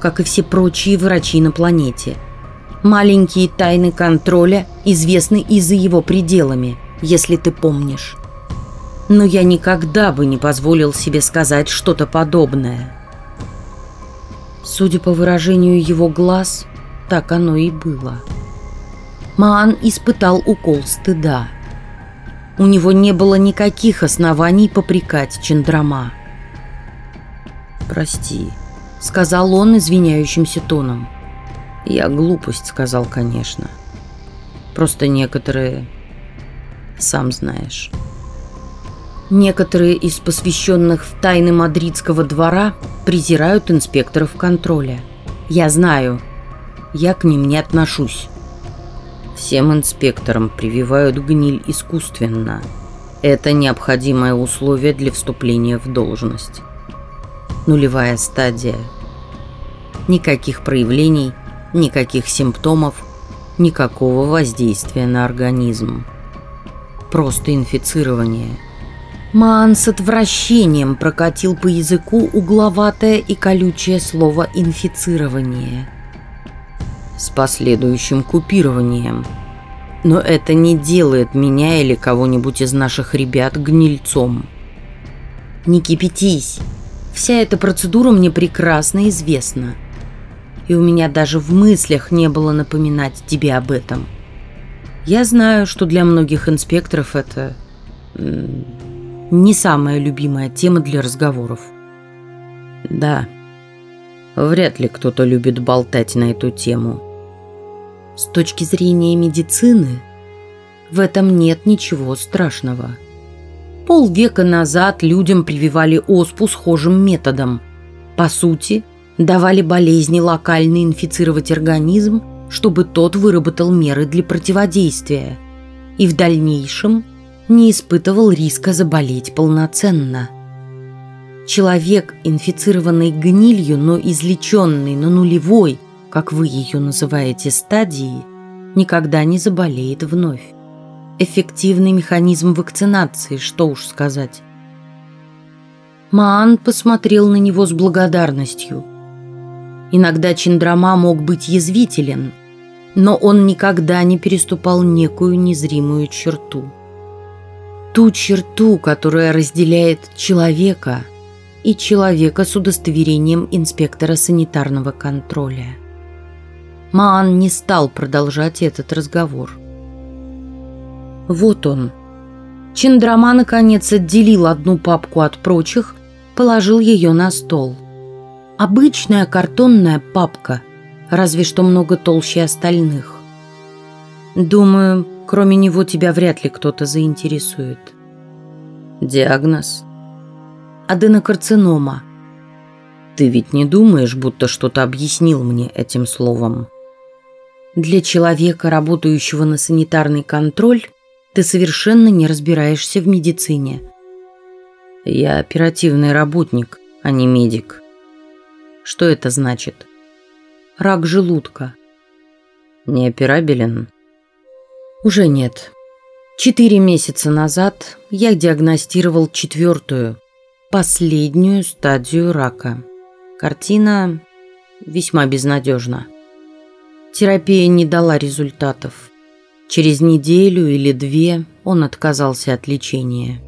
Как и все прочие врачи на планете. Маленькие тайны контроля известны и за его пределами, если ты помнишь. Но я никогда бы не позволил себе сказать что-то подобное. Судя по выражению его глаз, так оно и было. Маан испытал укол стыда. У него не было никаких оснований попрекать Чендрама. «Прости», — сказал он извиняющимся тоном. «Я глупость сказал, конечно. Просто некоторые... Сам знаешь». Некоторые из посвященных в тайны мадридского двора презирают инспекторов контроля. Я знаю. Я к ним не отношусь. Всем инспекторам прививают гниль искусственно. Это необходимое условие для вступления в должность нулевая стадия. Никаких проявлений, никаких симптомов, никакого воздействия на организм. Просто инфицирование. Маан с отвращением прокатил по языку угловатое и колючее слово «инфицирование». С последующим купированием. Но это не делает меня или кого-нибудь из наших ребят гнильцом. «Не кипятись!» Вся эта процедура мне прекрасно известна. И у меня даже в мыслях не было напоминать тебе об этом. Я знаю, что для многих инспекторов это не самая любимая тема для разговоров. Да, вряд ли кто-то любит болтать на эту тему. С точки зрения медицины, в этом нет ничего страшного. Полвека назад людям прививали оспу схожим методом. По сути, давали болезни локально инфицировать организм, чтобы тот выработал меры для противодействия и в дальнейшем не испытывал риска заболеть полноценно. Человек, инфицированный гнилью, но излеченный на нулевой, как вы ее называете, стадии, никогда не заболеет вновь. Эффективный механизм вакцинации, что уж сказать. Маан посмотрел на него с благодарностью. Иногда Чендрама мог быть язвителен, но он никогда не переступал некую незримую черту. Ту черту, которая разделяет человека и человека с удостоверением инспектора санитарного контроля. Маан не стал продолжать этот разговор. Вот он. Чендрама наконец отделил одну папку от прочих, положил ее на стол. Обычная картонная папка, разве что много толще остальных. Думаю, кроме него тебя вряд ли кто-то заинтересует. Диагноз? Аденокарцинома. Ты ведь не думаешь, будто что-то объяснил мне этим словом? Для человека, работающего на санитарный контроль, ты совершенно не разбираешься в медицине. Я оперативный работник, а не медик. Что это значит? Рак желудка. Неоперабелен? Уже нет. Четыре месяца назад я диагностировал четвертую, последнюю стадию рака. Картина весьма безнадежна. Терапия не дала результатов. Через неделю или две он отказался от лечения.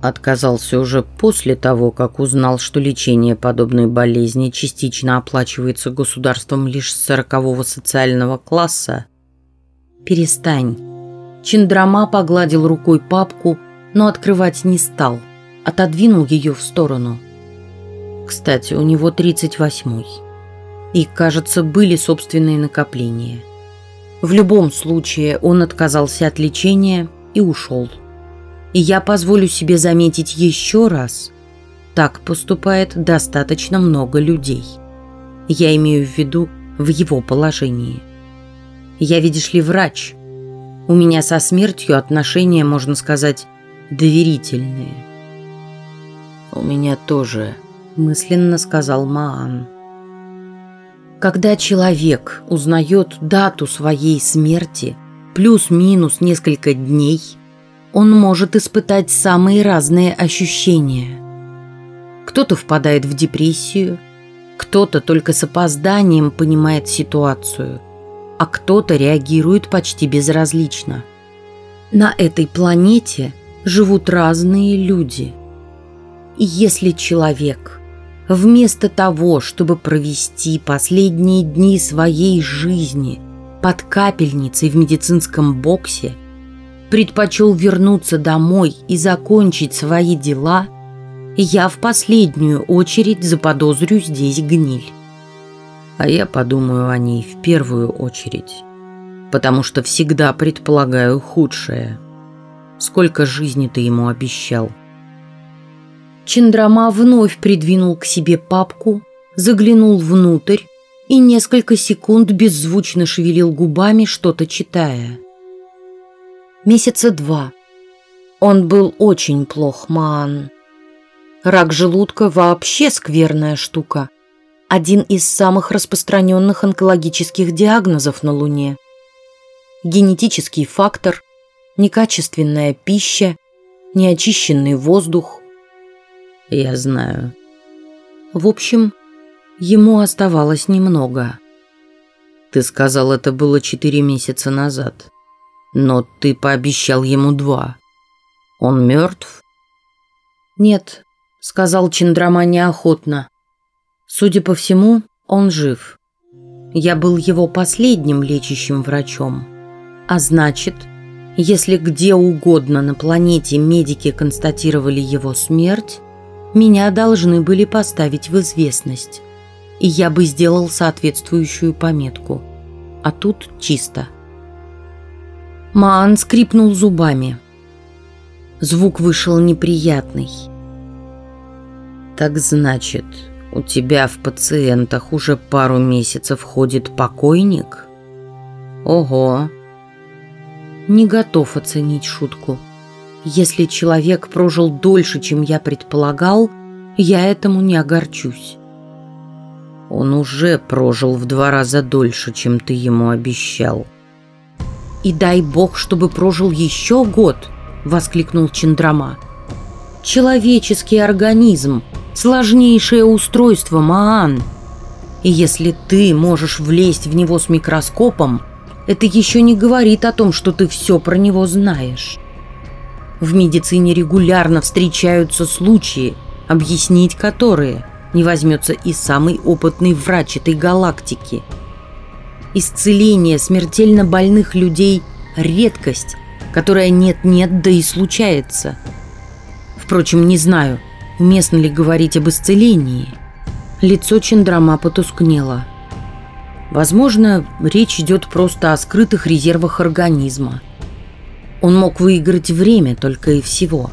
Отказался уже после того, как узнал, что лечение подобной болезни частично оплачивается государством лишь сорокового социального класса. «Перестань». Чиндрама погладил рукой папку, но открывать не стал. Отодвинул ее в сторону. Кстати, у него 38-й и, кажется, были собственные накопления. В любом случае он отказался от лечения и ушел. И я позволю себе заметить еще раз, так поступает достаточно много людей. Я имею в виду в его положении. Я, видишь ли, врач. У меня со смертью отношения, можно сказать, доверительные. «У меня тоже», – мысленно сказал Маан. Когда человек узнает дату своей смерти, плюс-минус несколько дней, он может испытать самые разные ощущения. Кто-то впадает в депрессию, кто-то только с опозданием понимает ситуацию, а кто-то реагирует почти безразлично. На этой планете живут разные люди. И если человек – Вместо того, чтобы провести последние дни своей жизни под капельницей в медицинском боксе, предпочел вернуться домой и закончить свои дела, я в последнюю очередь заподозрю здесь гниль. А я подумаю о ней в первую очередь, потому что всегда предполагаю худшее. Сколько жизни ты ему обещал – Чендрама вновь придвинул к себе папку, заглянул внутрь и несколько секунд беззвучно шевелил губами, что-то читая. Месяца два. Он был очень плох, Маан. Рак желудка вообще скверная штука. Один из самых распространенных онкологических диагнозов на Луне. Генетический фактор, некачественная пища, неочищенный воздух, я знаю. В общем, ему оставалось немного. Ты сказал, это было четыре месяца назад. Но ты пообещал ему два. Он мертв? Нет, сказал Чендрама неохотно. Судя по всему, он жив. Я был его последним лечащим врачом. А значит, если где угодно на планете медики констатировали его смерть, меня должны были поставить в известность, и я бы сделал соответствующую пометку. А тут чисто. Маан скрипнул зубами. Звук вышел неприятный. «Так значит, у тебя в пациентах уже пару месяцев ходит покойник?» «Ого!» Не готов оценить шутку. Если человек прожил дольше, чем я предполагал, я этому не огорчусь. Он уже прожил в два раза дольше, чем ты ему обещал. И дай бог, чтобы прожил еще год, воскликнул Чендрама. Человеческий организм, сложнейшее устройство, Маан. И если ты можешь влезть в него с микроскопом, это еще не говорит о том, что ты все про него знаешь. В медицине регулярно встречаются случаи, объяснить которые не возьмется и самый опытный врач этой галактики. Исцеление смертельно больных людей – редкость, которая нет-нет, да и случается. Впрочем, не знаю, уместно ли говорить об исцелении. Лицо Чендрама потускнело. Возможно, речь идет просто о скрытых резервах организма – он мог выиграть время только и всего.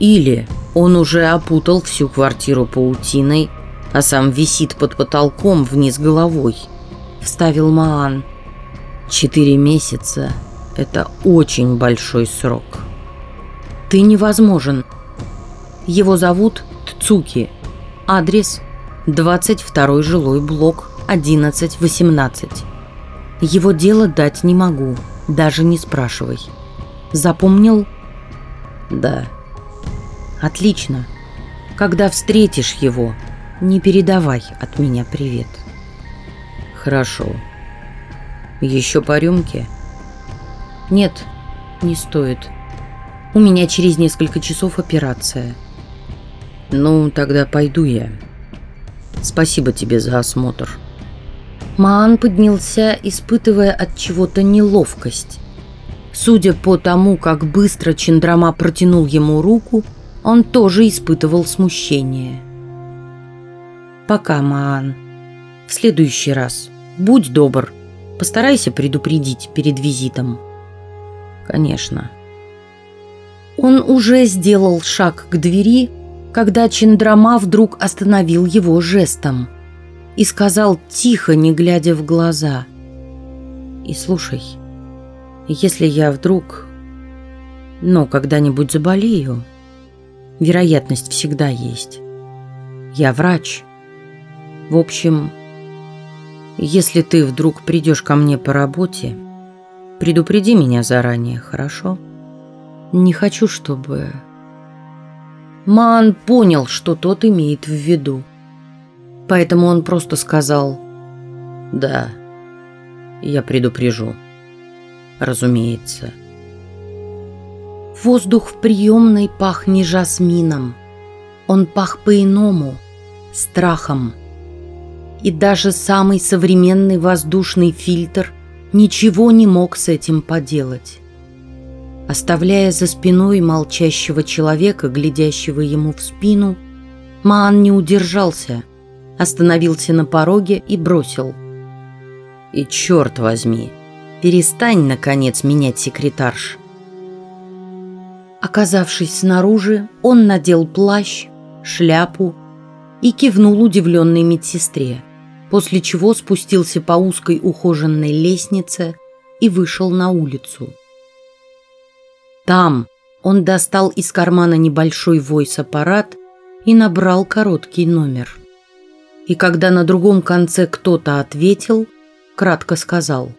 Или он уже опутал всю квартиру паутиной, а сам висит под потолком вниз головой, вставил Маан. Четыре месяца – это очень большой срок. Ты невозможен. Его зовут Тцуки. Адрес – 22 жилой блок, 1118. Его дело дать не могу – даже не спрашивай. Запомнил? Да. Отлично. Когда встретишь его, не передавай от меня привет. Хорошо. Еще по рюмке? Нет, не стоит. У меня через несколько часов операция. Ну, тогда пойду я. Спасибо тебе за осмотр. Маан поднялся, испытывая от чего-то неловкость. Судя по тому, как быстро Чендрама протянул ему руку, он тоже испытывал смущение. «Пока, Маан. В следующий раз. Будь добр. Постарайся предупредить перед визитом». «Конечно». Он уже сделал шаг к двери, когда Чендрама вдруг остановил его жестом – и сказал тихо, не глядя в глаза. «И слушай, если я вдруг, но когда-нибудь заболею, вероятность всегда есть. Я врач. В общем, если ты вдруг придешь ко мне по работе, предупреди меня заранее, хорошо? Не хочу, чтобы...» Ман понял, что тот имеет в виду. Поэтому он просто сказал «Да, я предупрежу. Разумеется». Воздух в приемной пах не жасмином. Он пах по-иному, страхом. И даже самый современный воздушный фильтр ничего не мог с этим поделать. Оставляя за спиной молчащего человека, глядящего ему в спину, Маан не удержался – остановился на пороге и бросил. «И черт возьми, перестань, наконец, менять секретарш». Оказавшись снаружи, он надел плащ, шляпу и кивнул удивленной медсестре, после чего спустился по узкой ухоженной лестнице и вышел на улицу. Там он достал из кармана небольшой войс-аппарат и набрал короткий номер – и когда на другом конце кто-то ответил, кратко сказал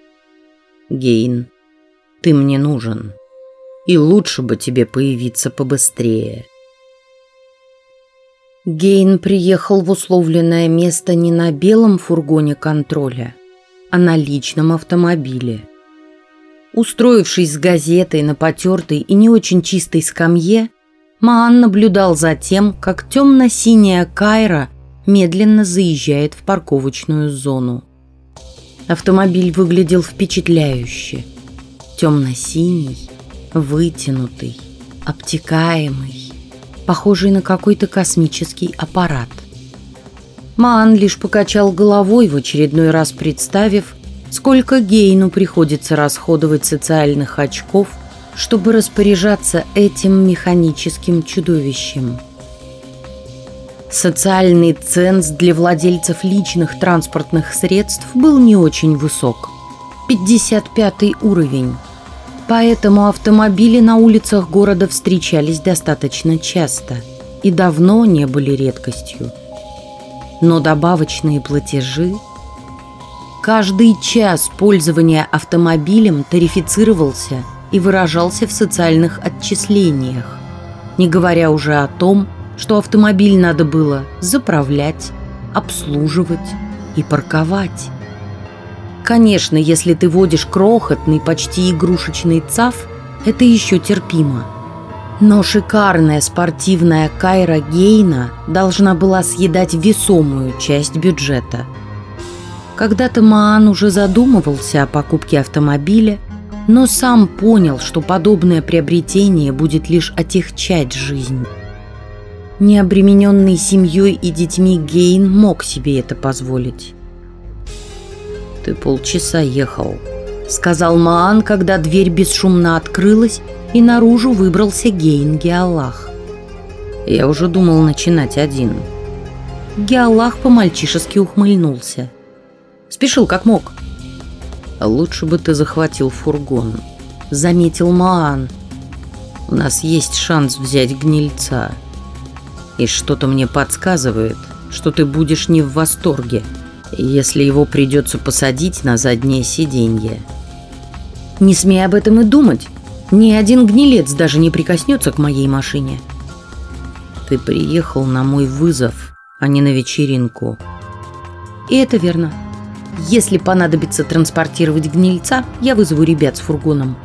«Гейн, ты мне нужен, и лучше бы тебе появиться побыстрее». Гейн приехал в условленное место не на белом фургоне контроля, а на личном автомобиле. Устроившись с газетой на потертой и не очень чистой скамье, Маан наблюдал за тем, как темно-синяя Кайра медленно заезжает в парковочную зону. Автомобиль выглядел впечатляюще – Темно-синий, вытянутый, обтекаемый, похожий на какой-то космический аппарат. Маан лишь покачал головой в очередной раз представив, сколько Гейну приходится расходовать социальных очков, чтобы распоряжаться этим механическим чудовищем. Социальный ценз для владельцев личных транспортных средств был не очень высок. 55 уровень. Поэтому автомобили на улицах города встречались достаточно часто и давно не были редкостью. Но добавочные платежи... Каждый час пользования автомобилем тарифицировался и выражался в социальных отчислениях, не говоря уже о том, что автомобиль надо было заправлять, обслуживать и парковать. Конечно, если ты водишь крохотный, почти игрушечный ЦАФ, это еще терпимо. Но шикарная спортивная Кайра Гейна должна была съедать весомую часть бюджета. Когда-то Маан уже задумывался о покупке автомобиля, но сам понял, что подобное приобретение будет лишь отягчать жизнь. Необремененный семьей и детьми Гейн мог себе это позволить. «Ты полчаса ехал», — сказал Маан, когда дверь бесшумно открылась, и наружу выбрался Гейн Геаллах. «Я уже думал начинать один». Геаллах по-мальчишески ухмыльнулся. Спешил как мог. «Лучше бы ты захватил фургон», — заметил Маан. «У нас есть шанс взять гнильца. И что-то мне подсказывает, что ты будешь не в восторге» если его придется посадить на заднее сиденье. Не смей об этом и думать. Ни один гнилец даже не прикоснется к моей машине. Ты приехал на мой вызов, а не на вечеринку. И это верно. Если понадобится транспортировать гнильца, я вызову ребят с фургоном.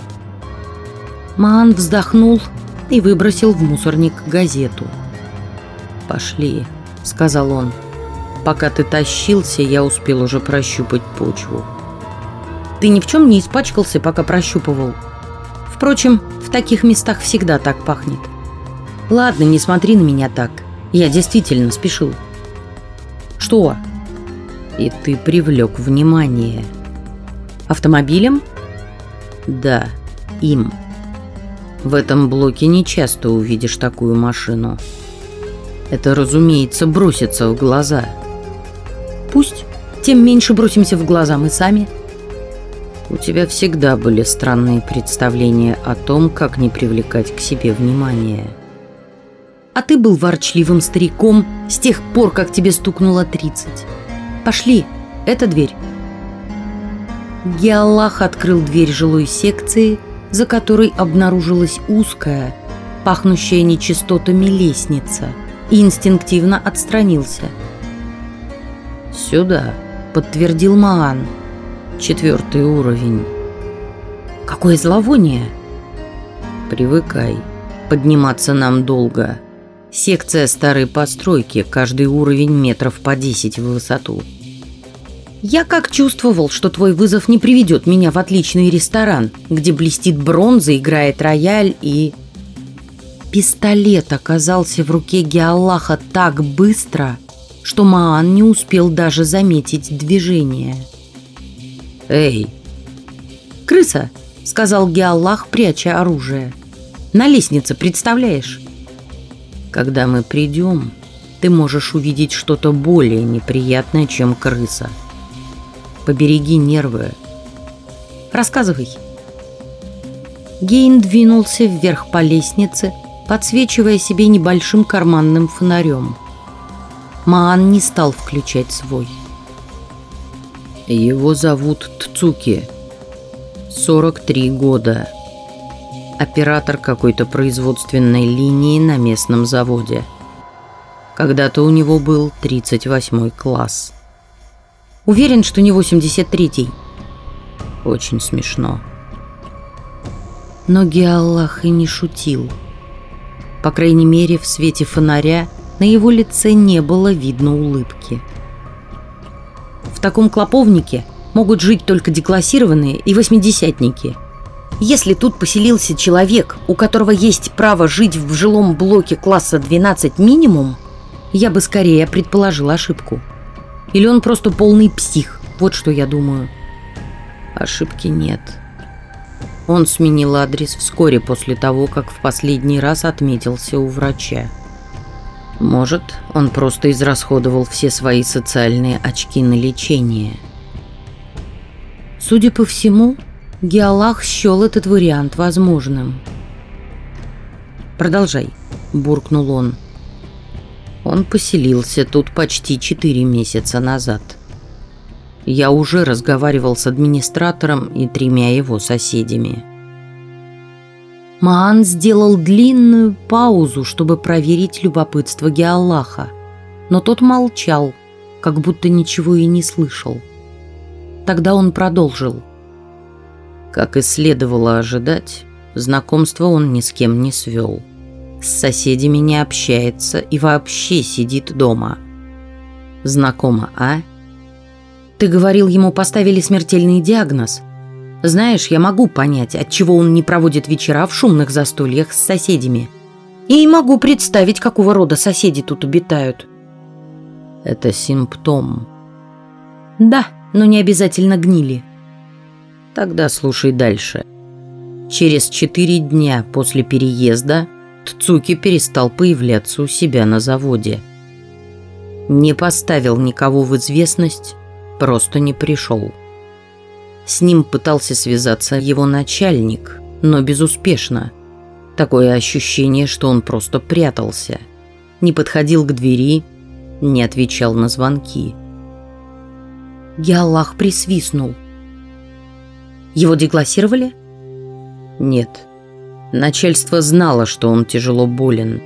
Маан вздохнул и выбросил в мусорник газету. «Пошли», — сказал он. Пока ты тащился, я успел уже прощупать почву. Ты ни в чем не испачкался, пока прощупывал. Впрочем, в таких местах всегда так пахнет. Ладно, не смотри на меня так. Я действительно спешил. Что? И ты привлек внимание. Автомобилем? Да, им. В этом блоке не часто увидишь такую машину. Это, разумеется, бросится в глаза – Пусть. Тем меньше бросимся в глаза мы сами. У тебя всегда были странные представления о том, как не привлекать к себе внимание. А ты был ворчливым стариком с тех пор, как тебе стукнуло 30. Пошли, это дверь. Геаллах открыл дверь жилой секции, за которой обнаружилась узкая, пахнущая нечистотами лестница, и инстинктивно отстранился – «Сюда», — подтвердил Маан. «Четвертый уровень». «Какое зловоние!» «Привыкай. Подниматься нам долго. Секция старой постройки, каждый уровень метров по десять в высоту». «Я как чувствовал, что твой вызов не приведет меня в отличный ресторан, где блестит бронза, играет рояль и...» Пистолет оказался в руке Геаллаха так быстро, что Маан не успел даже заметить движение. «Эй!» «Крыса!» — сказал Геаллах, пряча оружие. «На лестнице, представляешь?» «Когда мы придем, ты можешь увидеть что-то более неприятное, чем крыса. Побереги нервы». «Рассказывай». Гейн двинулся вверх по лестнице, подсвечивая себе небольшим карманным фонарем – Маан не стал включать свой. Его зовут Тцуки. 43 года. Оператор какой-то производственной линии на местном заводе. Когда-то у него был 38 класс. Уверен, что не 83-й. Очень смешно. Но Геаллах и не шутил. По крайней мере, в свете фонаря – на его лице не было видно улыбки. В таком клоповнике могут жить только деклассированные и восьмидесятники. Если тут поселился человек, у которого есть право жить в жилом блоке класса 12 минимум, я бы скорее предположил ошибку. Или он просто полный псих, вот что я думаю. Ошибки нет. Он сменил адрес вскоре после того, как в последний раз отметился у врача. Может, он просто израсходовал все свои социальные очки на лечение. Судя по всему, Геолах счел этот вариант возможным. «Продолжай», – буркнул он. Он поселился тут почти четыре месяца назад. Я уже разговаривал с администратором и тремя его соседями. Маан сделал длинную паузу, чтобы проверить любопытство Геаллаха, но тот молчал, как будто ничего и не слышал. Тогда он продолжил. Как и следовало ожидать, знакомство он ни с кем не свел. С соседями не общается и вообще сидит дома. Знакомо, а? Ты говорил, ему поставили смертельный диагноз. Знаешь, я могу понять, от чего он не проводит вечера в шумных застольях с соседями. И могу представить, какого рода соседи тут обитают. Это симптом. Да, но не обязательно гнили. Тогда слушай дальше. Через четыре дня после переезда Тцуки перестал появляться у себя на заводе. Не поставил никого в известность, просто не пришел. С ним пытался связаться его начальник, но безуспешно. Такое ощущение, что он просто прятался. Не подходил к двери, не отвечал на звонки. Геаллах присвистнул. Его деклассировали? Нет. Начальство знало, что он тяжело болен.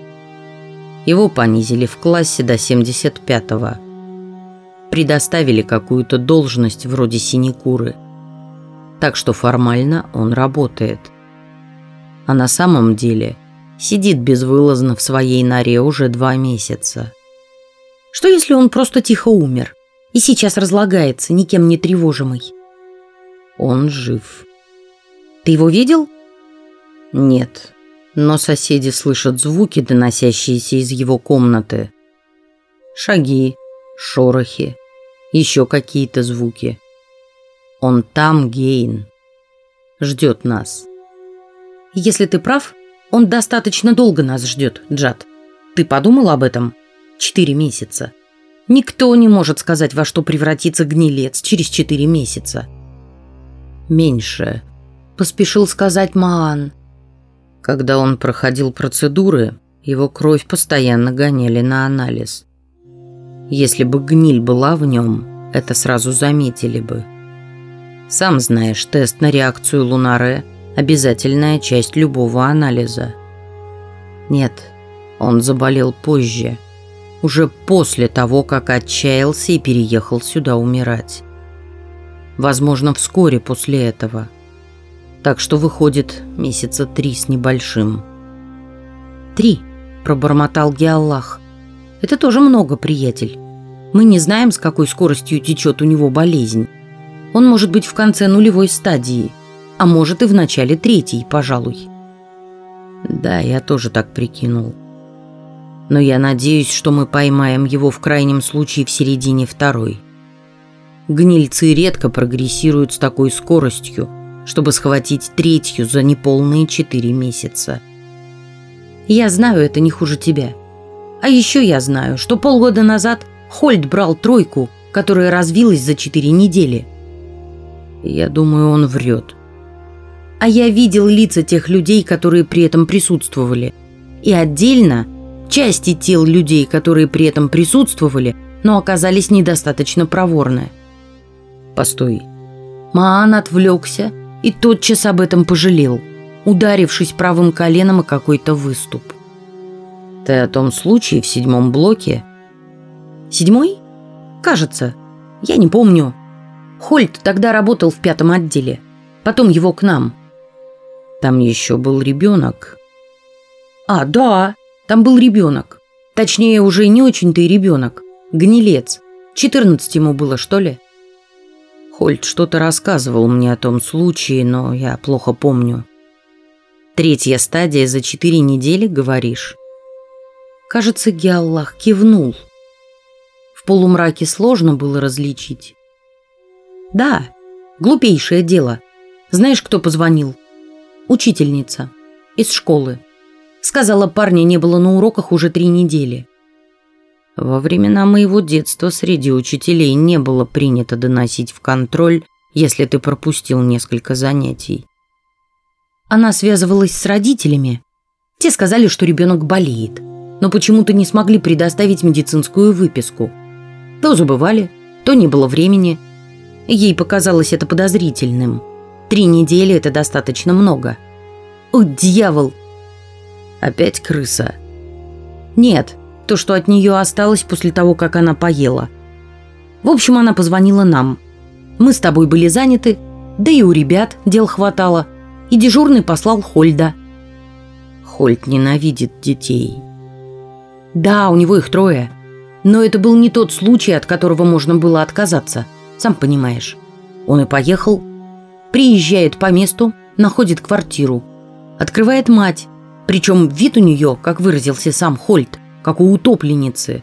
Его понизили в классе до 75-го предоставили какую-то должность вроде синекуры. Так что формально он работает. А на самом деле сидит безвылазно в своей норе уже два месяца. Что если он просто тихо умер и сейчас разлагается, никем не тревожимый? Он жив. Ты его видел? Нет, но соседи слышат звуки, доносящиеся из его комнаты. Шаги, шорохи, еще какие-то звуки. Он там, Гейн. Ждет нас. Если ты прав, он достаточно долго нас ждет, Джад. Ты подумал об этом? Четыре месяца. Никто не может сказать, во что превратится гнилец через четыре месяца. Меньше, поспешил сказать Маан. Когда он проходил процедуры, его кровь постоянно гоняли на анализ. Если бы гниль была в нем, это сразу заметили бы. Сам знаешь, тест на реакцию Лунаре – обязательная часть любого анализа. Нет, он заболел позже, уже после того, как отчаялся и переехал сюда умирать. Возможно, вскоре после этого. Так что выходит месяца три с небольшим. «Три», – пробормотал Геаллах. Это тоже много, приятель. Мы не знаем, с какой скоростью течет у него болезнь. Он может быть в конце нулевой стадии, а может и в начале третьей, пожалуй. Да, я тоже так прикинул. Но я надеюсь, что мы поймаем его в крайнем случае в середине второй. Гнильцы редко прогрессируют с такой скоростью, чтобы схватить третью за неполные четыре месяца. Я знаю это не хуже тебя. А еще я знаю, что полгода назад Хольд брал тройку, которая развилась за четыре недели. Я думаю, он врет. А я видел лица тех людей, которые при этом присутствовали. И отдельно части тел людей, которые при этом присутствовали, но оказались недостаточно проворны. Постой. Маан отвлекся и тотчас об этом пожалел, ударившись правым коленом о какой-то выступ. Ты о том случае в седьмом блоке? Седьмой? Кажется. Я не помню. Хольт тогда работал в пятом отделе. Потом его к нам. Там еще был ребенок. А, да, там был ребенок. Точнее, уже не очень-то и ребенок. Гнилец. 14 ему было, что ли? Хольт что-то рассказывал мне о том случае, но я плохо помню. Третья стадия за четыре недели, говоришь? Кажется, Геаллах кивнул. В полумраке сложно было различить. Да, глупейшее дело. Знаешь, кто позвонил? Учительница. Из школы. Сказала, парня не было на уроках уже три недели. Во времена моего детства среди учителей не было принято доносить в контроль, если ты пропустил несколько занятий. Она связывалась с родителями. Те сказали, что ребенок болеет, но почему-то не смогли предоставить медицинскую выписку. То забывали, то не было времени. Ей показалось это подозрительным. Три недели – это достаточно много. О, дьявол! Опять крыса? Нет, то, что от нее осталось после того, как она поела. В общем, она позвонила нам. Мы с тобой были заняты, да и у ребят дел хватало. И дежурный послал Хольда. Хольд ненавидит детей. Да, у него их трое. Но это был не тот случай, от которого можно было отказаться. Сам понимаешь. Он и поехал. Приезжает по месту, находит квартиру. Открывает мать. Причем вид у нее, как выразился сам Хольд, как у утопленницы.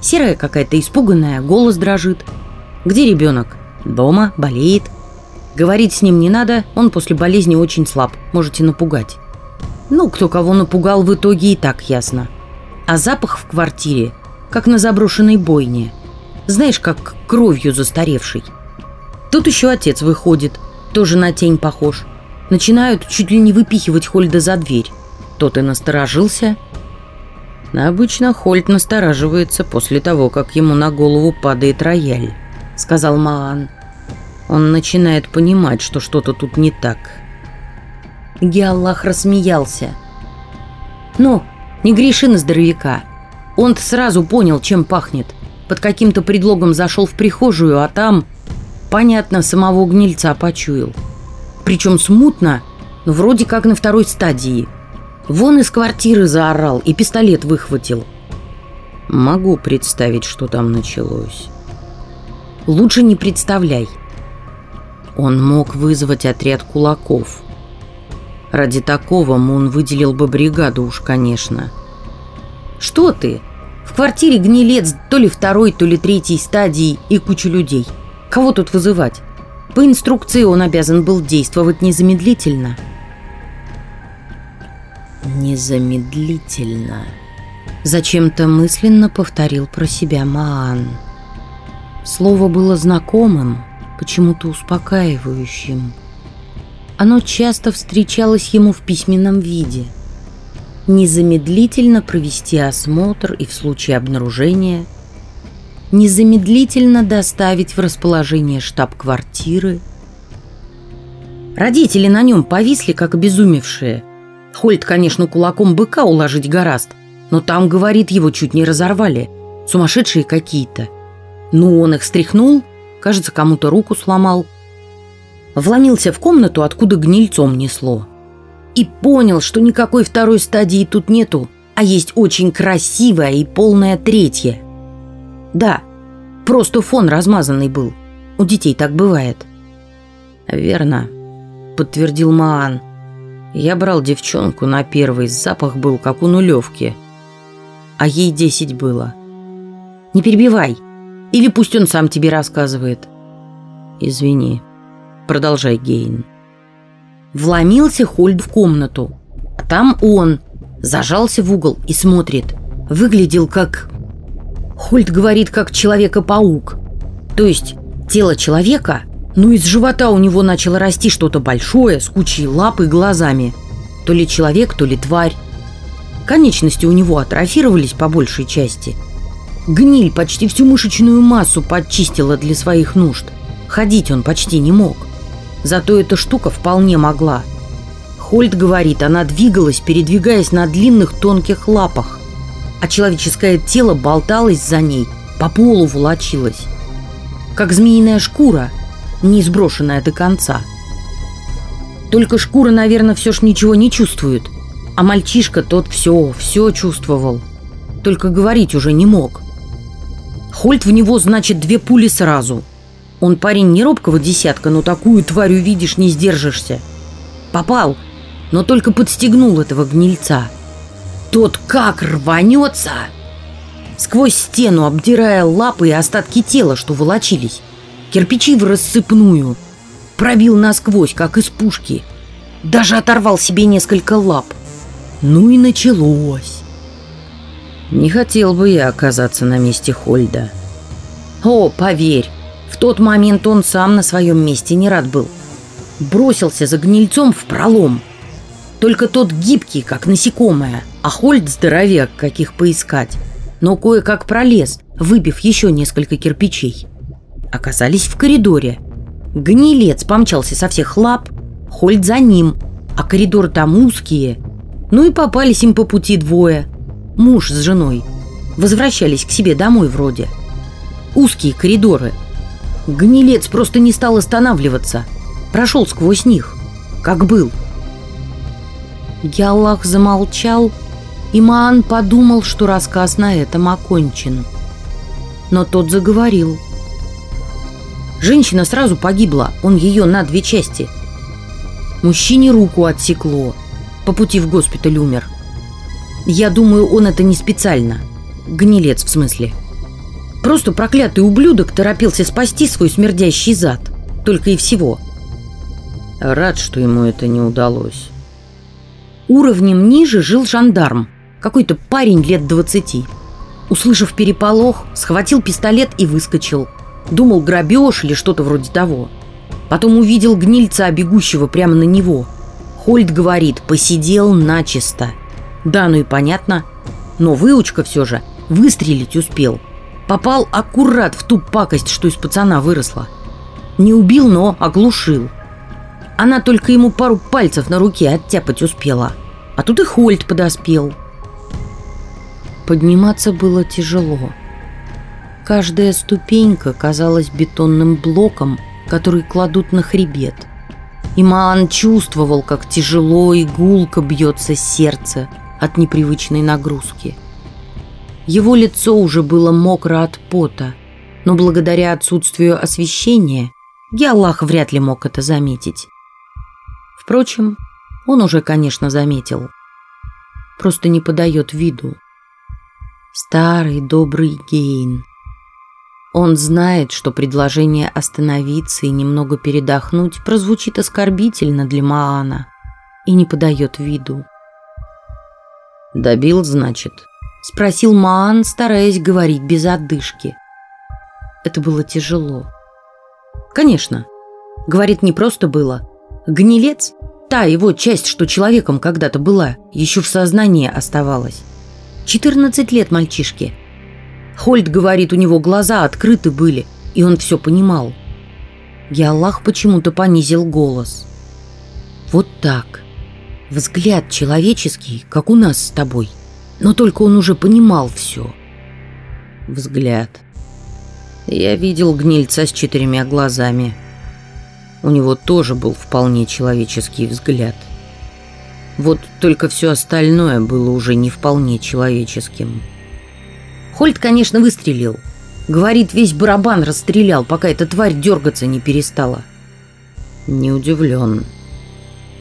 Серая какая-то испуганная, голос дрожит. Где ребенок? Дома, болеет. Говорить с ним не надо, он после болезни очень слаб, можете напугать. Ну, кто кого напугал в итоге и так ясно. А запах в квартире, как на заброшенной бойне. Знаешь, как кровью застаревшей. Тут еще отец выходит, тоже на тень похож. Начинают чуть ли не выпихивать Хольда за дверь. Тот и насторожился, «Обычно Хольт настораживается после того, как ему на голову падает рояль», — сказал Маан. «Он начинает понимать, что что-то тут не так». Геаллах рассмеялся. «Ну, не греши на здоровяка. Он сразу понял, чем пахнет. Под каким-то предлогом зашел в прихожую, а там, понятно, самого гнильца почуял. Причем смутно, но вроде как на второй стадии». Вон из квартиры заорал и пистолет выхватил. Могу представить, что там началось. Лучше не представляй. Он мог вызвать отряд кулаков. Ради такого Мун выделил бы бригаду уж, конечно. Что ты? В квартире гнилец то ли второй, то ли третьей стадии и куча людей. Кого тут вызывать? По инструкции он обязан был действовать незамедлительно. — незамедлительно. Зачем-то мысленно повторил про себя Маан. Слово было знакомым, почему-то успокаивающим. Оно часто встречалось ему в письменном виде. Незамедлительно провести осмотр и в случае обнаружения незамедлительно доставить в расположение штаб-квартиры. Родители на нем повисли, как обезумевшие – Хольд, конечно, кулаком быка уложить гораст, но там, говорит, его чуть не разорвали. Сумасшедшие какие-то. Ну, он их стряхнул, кажется, кому-то руку сломал. Вломился в комнату, откуда гнильцом несло. И понял, что никакой второй стадии тут нету, а есть очень красивая и полная третья. Да, просто фон размазанный был. У детей так бывает. «Верно», — подтвердил Маан. Я брал девчонку на первый, запах был как у нулевки. А ей десять было. Не перебивай. Или пусть он сам тебе рассказывает. Извини. Продолжай, Гейн. Вломился Хольд в комнату. А там он. Зажался в угол и смотрит. Выглядел как... Хольд говорит, как Человека-паук. То есть тело человека, ну, из живота у него начало расти что-то большое, с кучей лап и глазами. То ли человек, то ли тварь. Конечности у него атрофировались по большей части. Гниль почти всю мышечную массу подчистила для своих нужд. Ходить он почти не мог. Зато эта штука вполне могла. Хольд говорит, она двигалась, передвигаясь на длинных тонких лапах. А человеческое тело болталось за ней, по полу волочилось. Как змеиная шкура – не сброшенная до конца. Только шкура, наверное, все ж ничего не чувствует. А мальчишка тот все, все чувствовал. Только говорить уже не мог. Хольт в него, значит, две пули сразу. Он парень не робкого десятка, но такую тварь увидишь, не сдержишься. Попал, но только подстегнул этого гнильца. Тот как рванется! Сквозь стену, обдирая лапы и остатки тела, что волочились. Кирпичи в рассыпную. Пробил насквозь, как из пушки. Даже оторвал себе несколько лап. Ну и началось. Не хотел бы я оказаться на месте Хольда. О, поверь, тот момент он сам на своем месте не рад был. Бросился за гнильцом в пролом. Только тот гибкий, как насекомое, а Хольд здоровяк, каких поискать. Но кое-как пролез, выбив еще несколько кирпичей. Оказались в коридоре. Гнилец помчался со всех лап, Хольд за ним, а коридор там узкие. Ну и попались им по пути двое. Муж с женой. Возвращались к себе домой вроде. Узкие коридоры. Гнилец просто не стал останавливаться. Прошел сквозь них, как был. Яллах замолчал, и Маан подумал, что рассказ на этом окончен. Но тот заговорил. Женщина сразу погибла, он ее на две части. Мужчине руку отсекло. По пути в госпиталь умер. Я думаю, он это не специально. Гнилец в смысле. Просто проклятый ублюдок торопился спасти свой смердящий зад. Только и всего. Рад, что ему это не удалось. Уровнем ниже жил жандарм. Какой-то парень лет двадцати. Услышав переполох, схватил пистолет и выскочил. Думал, грабеж или что-то вроде того. Потом увидел гнильца, бегущего прямо на него. Хольд говорит, посидел начисто – да, ну и понятно. Но выучка все же. Выстрелить успел. Попал аккурат в ту пакость, что из пацана выросла. Не убил, но оглушил. Она только ему пару пальцев на руке оттяпать успела. А тут и Хольд подоспел. Подниматься было тяжело. Каждая ступенька казалась бетонным блоком, который кладут на хребет. И Маан чувствовал, как тяжело и гулко бьется сердце – от непривычной нагрузки. Его лицо уже было мокро от пота, но благодаря отсутствию освещения Геаллах вряд ли мог это заметить. Впрочем, он уже, конечно, заметил. Просто не подает виду. Старый добрый Гейн. Он знает, что предложение остановиться и немного передохнуть прозвучит оскорбительно для Маана и не подает виду. «Добил, значит?» – спросил Маан, стараясь говорить без отдышки. Это было тяжело. «Конечно», – говорит, не просто было. Гнилец, та его часть, что человеком когда-то была, еще в сознании оставалась. 14 лет мальчишке. Хольд говорит, у него глаза открыты были, и он все понимал. И Аллах почему-то понизил голос. Вот так. Взгляд человеческий, как у нас с тобой. Но только он уже понимал все. Взгляд. Я видел гнильца с четырьмя глазами. У него тоже был вполне человеческий взгляд. Вот только все остальное было уже не вполне человеческим. Хольт, конечно, выстрелил. Говорит, весь барабан расстрелял, пока эта тварь дергаться не перестала. Не удивлен.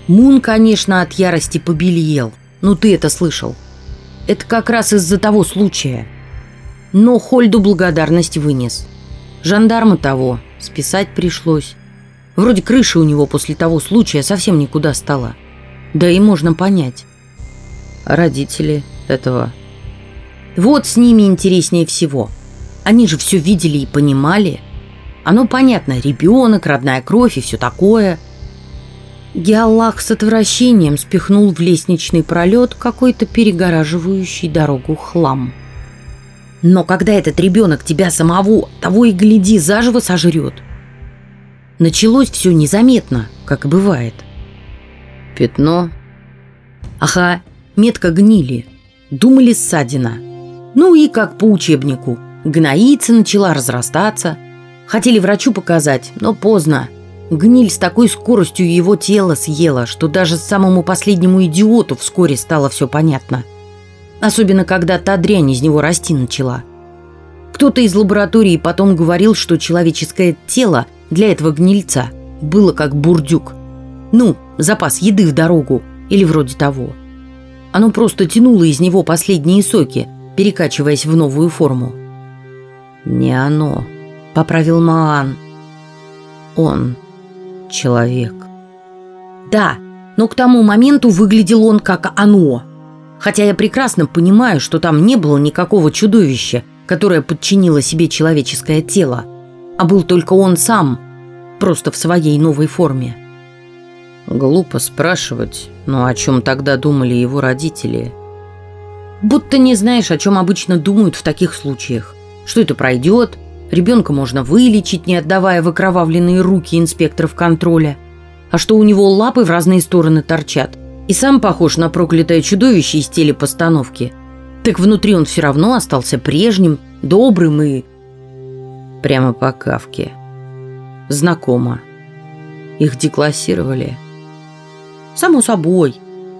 Мун, конечно, от ярости побелел. Ну ты это слышал. Это как раз из-за того случая. Но Хольду благодарность вынес. Жандарма того списать пришлось. Вроде крыши у него после того случая совсем никуда стало. Да и можно понять. Родители этого? Вот с ними интереснее всего. Они же все видели и понимали. Оно понятно, ребенок, родная кровь и все такое – Геаллах с отвращением спихнул в лестничный пролет какой-то перегораживающий дорогу хлам. Но когда этот ребенок тебя самого, того и гляди, заживо сожрет. Началось все незаметно, как и бывает. Пятно? Ага, метка гнили. Думали ссадина. Ну и как по учебнику. Гноиться начала разрастаться. Хотели врачу показать, но поздно. Гниль с такой скоростью его тело съела, что даже самому последнему идиоту вскоре стало все понятно. Особенно, когда та дрянь из него расти начала. Кто-то из лаборатории потом говорил, что человеческое тело для этого гнильца было как бурдюк. Ну, запас еды в дорогу или вроде того. Оно просто тянуло из него последние соки, перекачиваясь в новую форму. «Не оно», — поправил Маан. «Он человек». «Да, но к тому моменту выглядел он как оно. Хотя я прекрасно понимаю, что там не было никакого чудовища, которое подчинило себе человеческое тело, а был только он сам, просто в своей новой форме». Глупо спрашивать, но о чем тогда думали его родители? Будто не знаешь, о чем обычно думают в таких случаях. Что это пройдет, ребенка можно вылечить, не отдавая в окровавленные руки инспекторов контроля, а что у него лапы в разные стороны торчат, и сам похож на проклятое чудовище из телепостановки. Так внутри он все равно остался прежним, добрым и... Прямо по кавке. Знакомо. Их деклассировали. Само собой.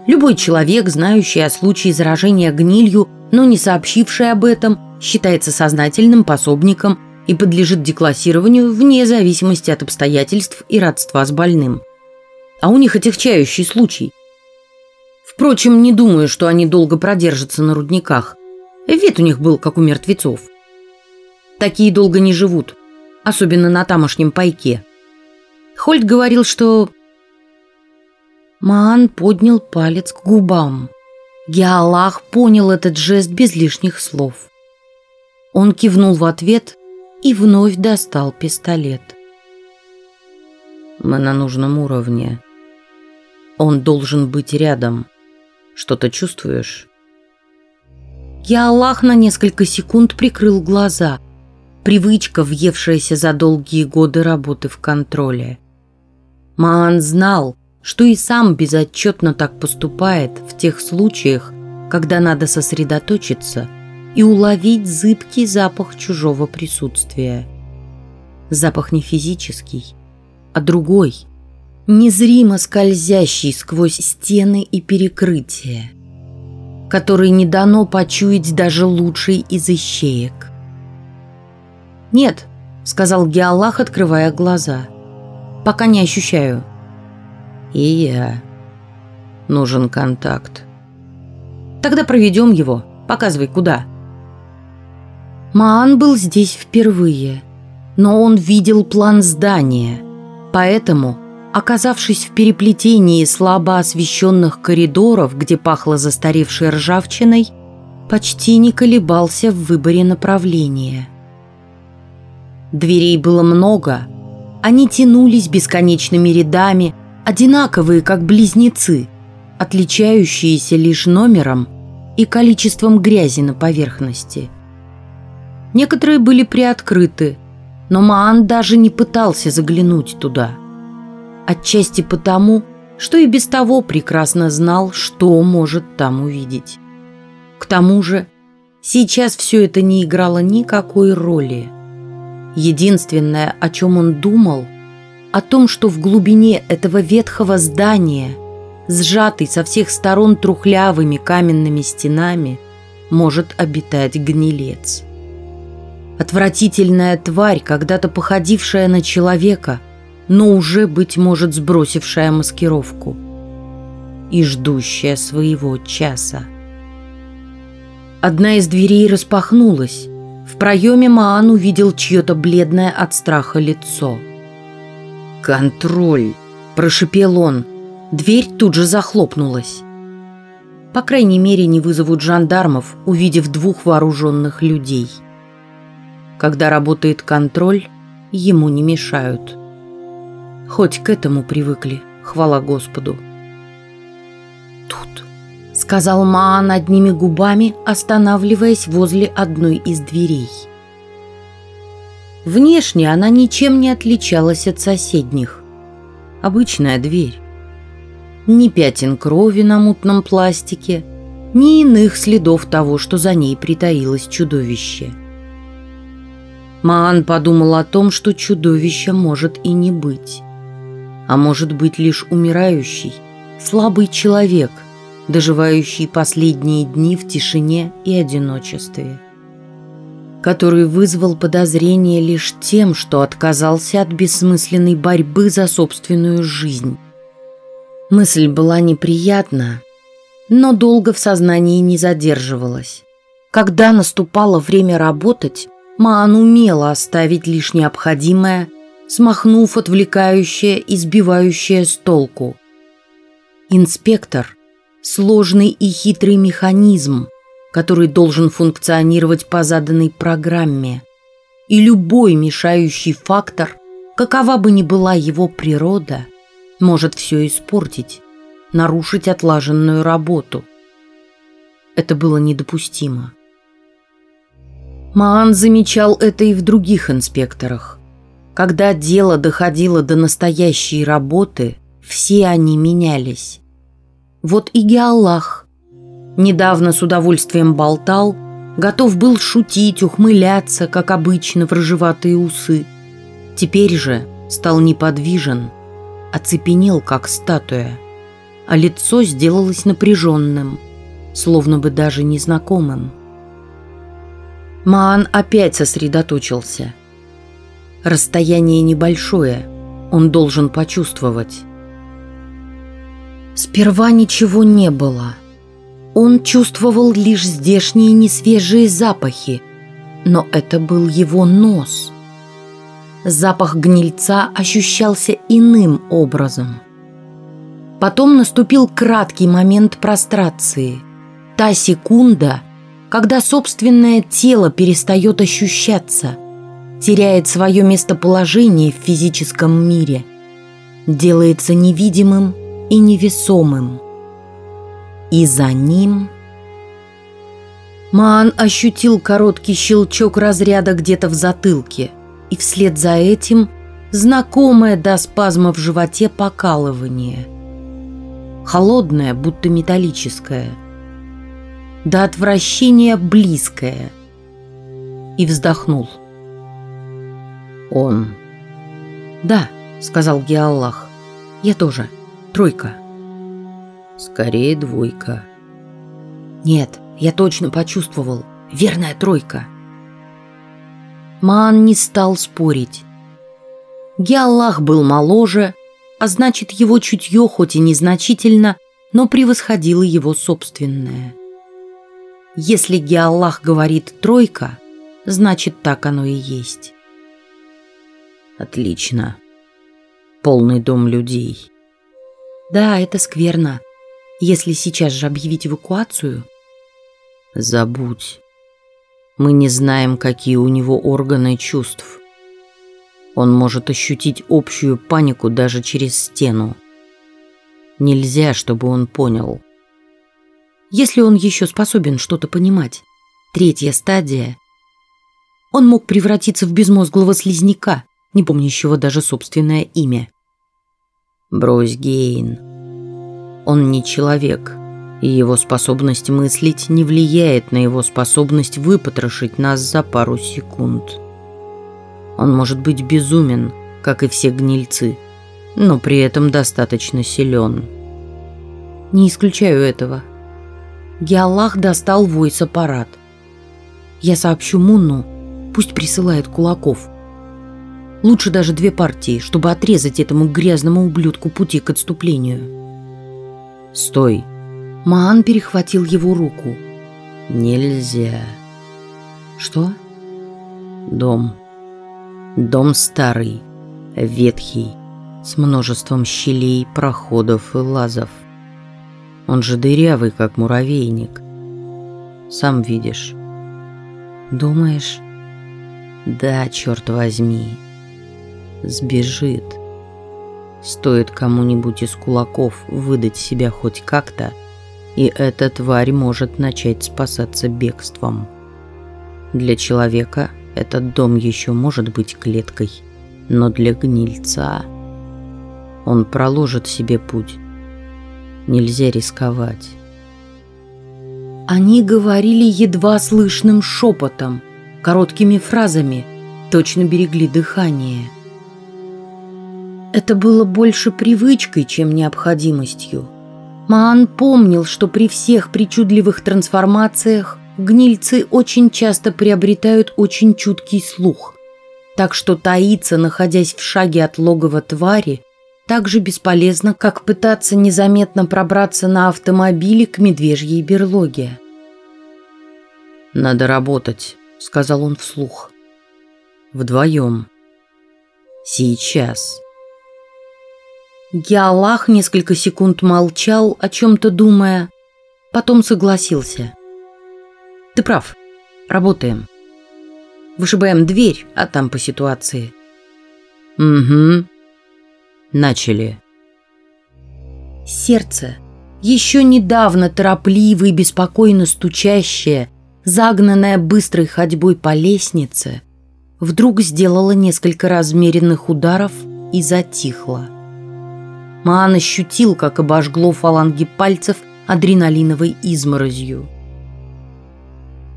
Любой человек, знающий о случае заражения гнилью, но не сообщивший об этом, считается сознательным пособником и подлежит деклассированию вне зависимости от обстоятельств и родства с больным. А у них отягчающий случай. Впрочем, не думаю, что они долго продержатся на рудниках. Вид у них был, как у мертвецов. Такие долго не живут, особенно на тамошнем пайке. Хольд говорил, что Маан поднял палец к губам. Геалах понял этот жест без лишних слов. Он кивнул в ответ и вновь достал пистолет. «Мы на нужном уровне. Он должен быть рядом. Что-то чувствуешь?» Геалах на несколько секунд прикрыл глаза. Привычка, въевшаяся за долгие годы работы в контроле. Маан знал, что и сам безотчетно так поступает в тех случаях, когда надо сосредоточиться и уловить зыбкий запах чужого присутствия. Запах не физический, а другой, незримо скользящий сквозь стены и перекрытия, который не дано почуять даже лучший из ищеек. «Нет», — сказал Геаллах, открывая глаза, — «пока не ощущаю». И я. Нужен контакт. Тогда проведем его. Показывай, куда. Маан был здесь впервые, но он видел план здания. Поэтому, оказавшись в переплетении слабо освещенных коридоров, где пахло застаревшей ржавчиной, почти не колебался в выборе направления. Дверей было много. Они тянулись бесконечными рядами, одинаковые, как близнецы, отличающиеся лишь номером и количеством грязи на поверхности. Некоторые были приоткрыты, но Маан даже не пытался заглянуть туда. Отчасти потому, что и без того прекрасно знал, что может там увидеть. К тому же, сейчас все это не играло никакой роли. Единственное, о чем он думал – о том, что в глубине этого ветхого здания, сжатый со всех сторон трухлявыми каменными стенами, может обитать гнилец. Отвратительная тварь, когда-то походившая на человека, но уже, быть может, сбросившая маскировку и ждущая своего часа. Одна из дверей распахнулась. В проеме Маан увидел чье-то бледное от страха лицо – «Контроль!» – прошипел он. Дверь тут же захлопнулась. По крайней мере, не вызовут жандармов, увидев двух вооруженных людей. Когда работает контроль, ему не мешают. Хоть к этому привыкли, хвала Господу. «Тут», — сказал Маан одними губами, останавливаясь возле одной из дверей. Внешне она ничем не отличалась от соседних. Обычная дверь. Ни пятен крови на мутном пластике, ни иных следов того, что за ней притаилось чудовище. Маан подумал о том, что чудовища может и не быть. А может быть лишь умирающий, слабый человек, доживающий последние дни в тишине и одиночестве. который вызвал подозрение лишь тем, что отказался от бессмысленной борьбы за собственную жизнь. Мысль была неприятна, но долго в сознании не задерживалась. Когда наступало время работать, Маан умела оставить лишь необходимое, смахнув отвлекающее и сбивающее с толку. Инспектор – сложный и хитрый механизм, который должен функционировать по заданной программе. И любой мешающий фактор, какова бы ни была его природа, может все испортить, нарушить отлаженную работу. Это было недопустимо. Маан замечал это и в других инспекторах. Когда дело доходило до настоящей работы, все они менялись. Вот и Геаллах. Недавно с удовольствием болтал, готов был шутить, ухмыляться, как обычно, в рыжеватые усы. Теперь же стал неподвижен, оцепенел, как статуя, а лицо сделалось напряженным, словно бы даже незнакомым. Маан опять сосредоточился. Расстояние небольшое, он должен почувствовать. Сперва ничего не было. Он чувствовал лишь здешние несвежие запахи, но это был его нос. Запах гнильца ощущался иным образом. Потом наступил краткий момент прострации. Та секунда, когда собственное тело перестает ощущаться, теряет свое местоположение в физическом мире, делается невидимым и невесомым. И за ним... Маан ощутил короткий щелчок разряда где-то в затылке, и вслед за этим знакомое до спазма в животе покалывание. Холодное, будто металлическое – до отвращения близкое. И вздохнул. Он. Да, сказал Геаллах. Я тоже. Тройка. Скорее двойка. Нет, я точно почувствовал. Верная тройка. Ман не стал спорить. Геаллах был моложе, а значит, его чутье хоть и незначительно, но превосходило его собственное. Если Геаллах говорит «тройка», значит, так оно и есть. Отлично. Полный дом людей. Да, это скверно. Если сейчас же объявить эвакуацию... Забудь. Мы не знаем, какие у него органы чувств. Он может ощутить общую панику даже через стену. Нельзя, чтобы он понял – если он еще способен что-то понимать. Третья стадия. Он мог превратиться в безмозглого слизняка, не помнящего даже собственное имя. Брось, Гейн. Он не человек, и его способность мыслить не влияет на его способность выпотрошить нас за пару секунд. Он может быть безумен, как и все гнильцы, но при этом достаточно силен. Не исключаю этого. Геаллах достал войс-аппарат. Я сообщу Мунну, пусть присылает кулаков. Лучше даже две партии, чтобы отрезать этому грязному ублюдку пути к отступлению. «Стой!» Маан перехватил его руку. «Нельзя». «Что?» «Дом. Дом старый, ветхий, с множеством щелей, проходов и лазов. Он же дырявый, как муравейник. Сам видишь. Думаешь? Да, черт возьми. Сбежит. Стоит кому-нибудь из кулаков выдать себя хоть как-то, и эта тварь может начать спасаться бегством. Для человека этот дом еще может быть клеткой, но для гнильца он проложит себе путь Нельзя рисковать. Они говорили едва слышным шепотом, короткими фразами, точно берегли дыхание. Это было больше привычкой, чем необходимостью. Маан помнил, что при всех причудливых трансформациях гнильцы очень часто приобретают очень чуткий слух. Так что таиться, находясь в шаге от логова твари, так же бесполезно, как пытаться незаметно пробраться на автомобиле к медвежьей берлоге. «Надо работать», — сказал он вслух. «Вдвоем. Сейчас». Геалах несколько секунд молчал, о чем-то думая, потом согласился. «Ты прав. Работаем. Вышибаем дверь, а там по ситуации». «Угу. Начали». Сердце, еще недавно торопливо и беспокойно стучащее, загнанное быстрой ходьбой по лестнице, вдруг сделало несколько размеренных ударов и затихло. Маан ощутил, как обожгло фаланги пальцев адреналиновой изморозью.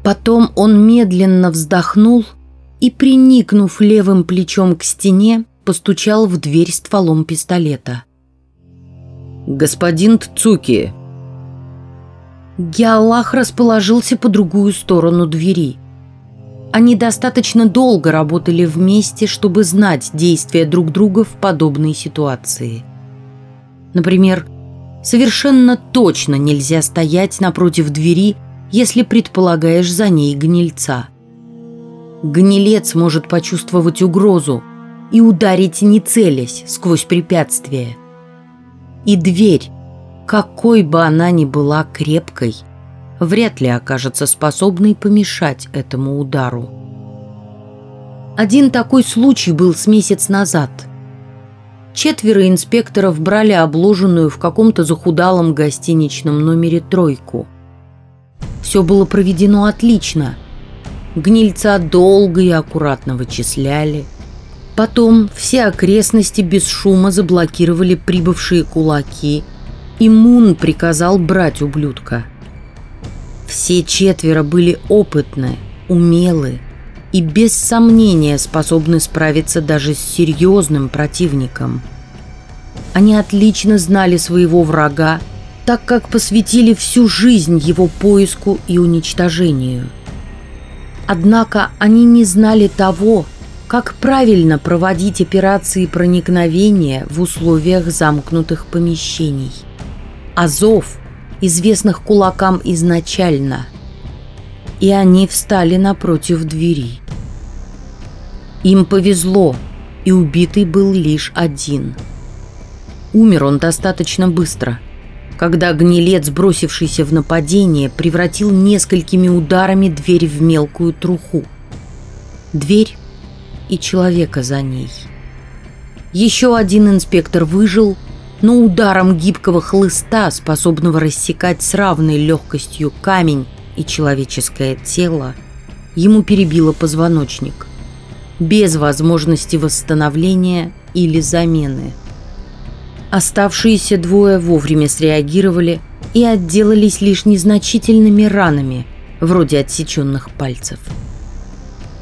Потом он медленно вздохнул и, приникнув левым плечом к стене, постучал в дверь стволом пистолета. «Господин Тцуки!» Геаллах расположился по другую сторону двери. Они достаточно долго работали вместе, чтобы знать действия друг друга в подобной ситуации. Например, совершенно точно нельзя стоять напротив двери, если предполагаешь за ней гнильца. Гнилец может почувствовать угрозу и ударить не целясь сквозь препятствие. И дверь, какой бы она ни была крепкой, вряд ли окажется способной помешать этому удару. Один такой случай был с месяц назад – Четверо инспекторов брали обложенную в каком-то захудалом гостиничном номере тройку. Все было проведено отлично. Гнильца долго и аккуратно вычисляли. Потом все окрестности без шума заблокировали прибывшие кулаки, и Мун приказал брать ублюдка. Все четверо были опытны, умелы и без сомнения способны справиться даже с серьезным противником. Они отлично знали своего врага, так как посвятили всю жизнь его поиску и уничтожению. Однако они не знали того, как правильно проводить операции проникновения в условиях замкнутых помещений. Азов, известных кулакам изначально, и они встали напротив двери. Им повезло, и убитый был лишь один. Умер он достаточно быстро, когда гнилец, бросившийся в нападение, превратил несколькими ударами дверь в мелкую труху. Дверь и человека за ней. Еще один инспектор выжил, но ударом гибкого хлыста, способного рассекать с равной легкостью камень и человеческое тело, ему перебило позвоночник – без возможности восстановления или замены. Оставшиеся двое вовремя среагировали и отделались лишь незначительными ранами, вроде отсеченных пальцев.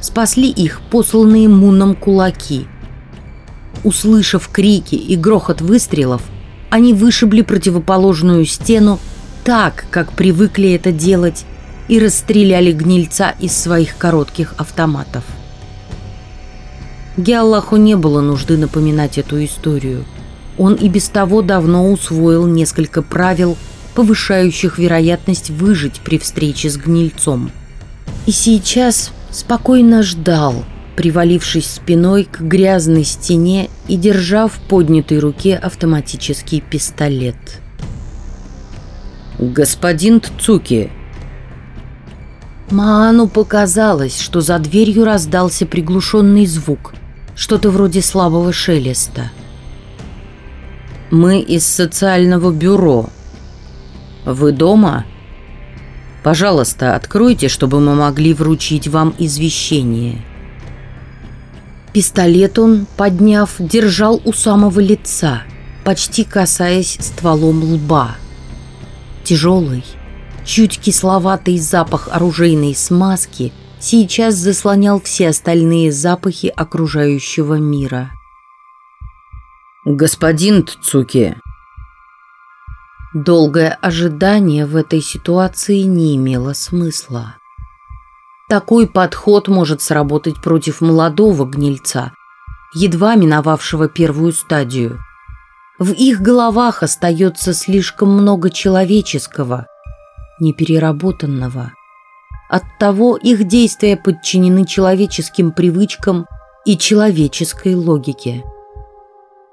Спасли их посланные Муном кулаки. Услышав крики и грохот выстрелов, они вышибли противоположную стену так, как привыкли это делать, и расстреляли гнильца из своих коротких автоматов. Геаллаху не было нужды напоминать эту историю. Он и без того давно усвоил несколько правил, повышающих вероятность выжить при встрече с гнильцом. И сейчас спокойно ждал, привалившись спиной к грязной стене и держа в поднятой руке автоматический пистолет. «Господин Цуки!» Маану показалось, что за дверью раздался приглушенный звук – что-то вроде слабого шелеста. «Мы из социального бюро. Вы дома? Пожалуйста, откройте, чтобы мы могли вручить вам извещение». Пистолет он, подняв, держал у самого лица, почти касаясь стволом лба. Тяжелый, чуть кисловатый запах оружейной смазки – сейчас заслонял все остальные запахи окружающего мира. «Господин Цуки!» Долгое ожидание в этой ситуации не имело смысла. Такой подход может сработать против молодого гнильца, едва миновавшего первую стадию. В их головах остается слишком много человеческого, непереработанного. Оттого их действия подчинены человеческим привычкам и человеческой логике.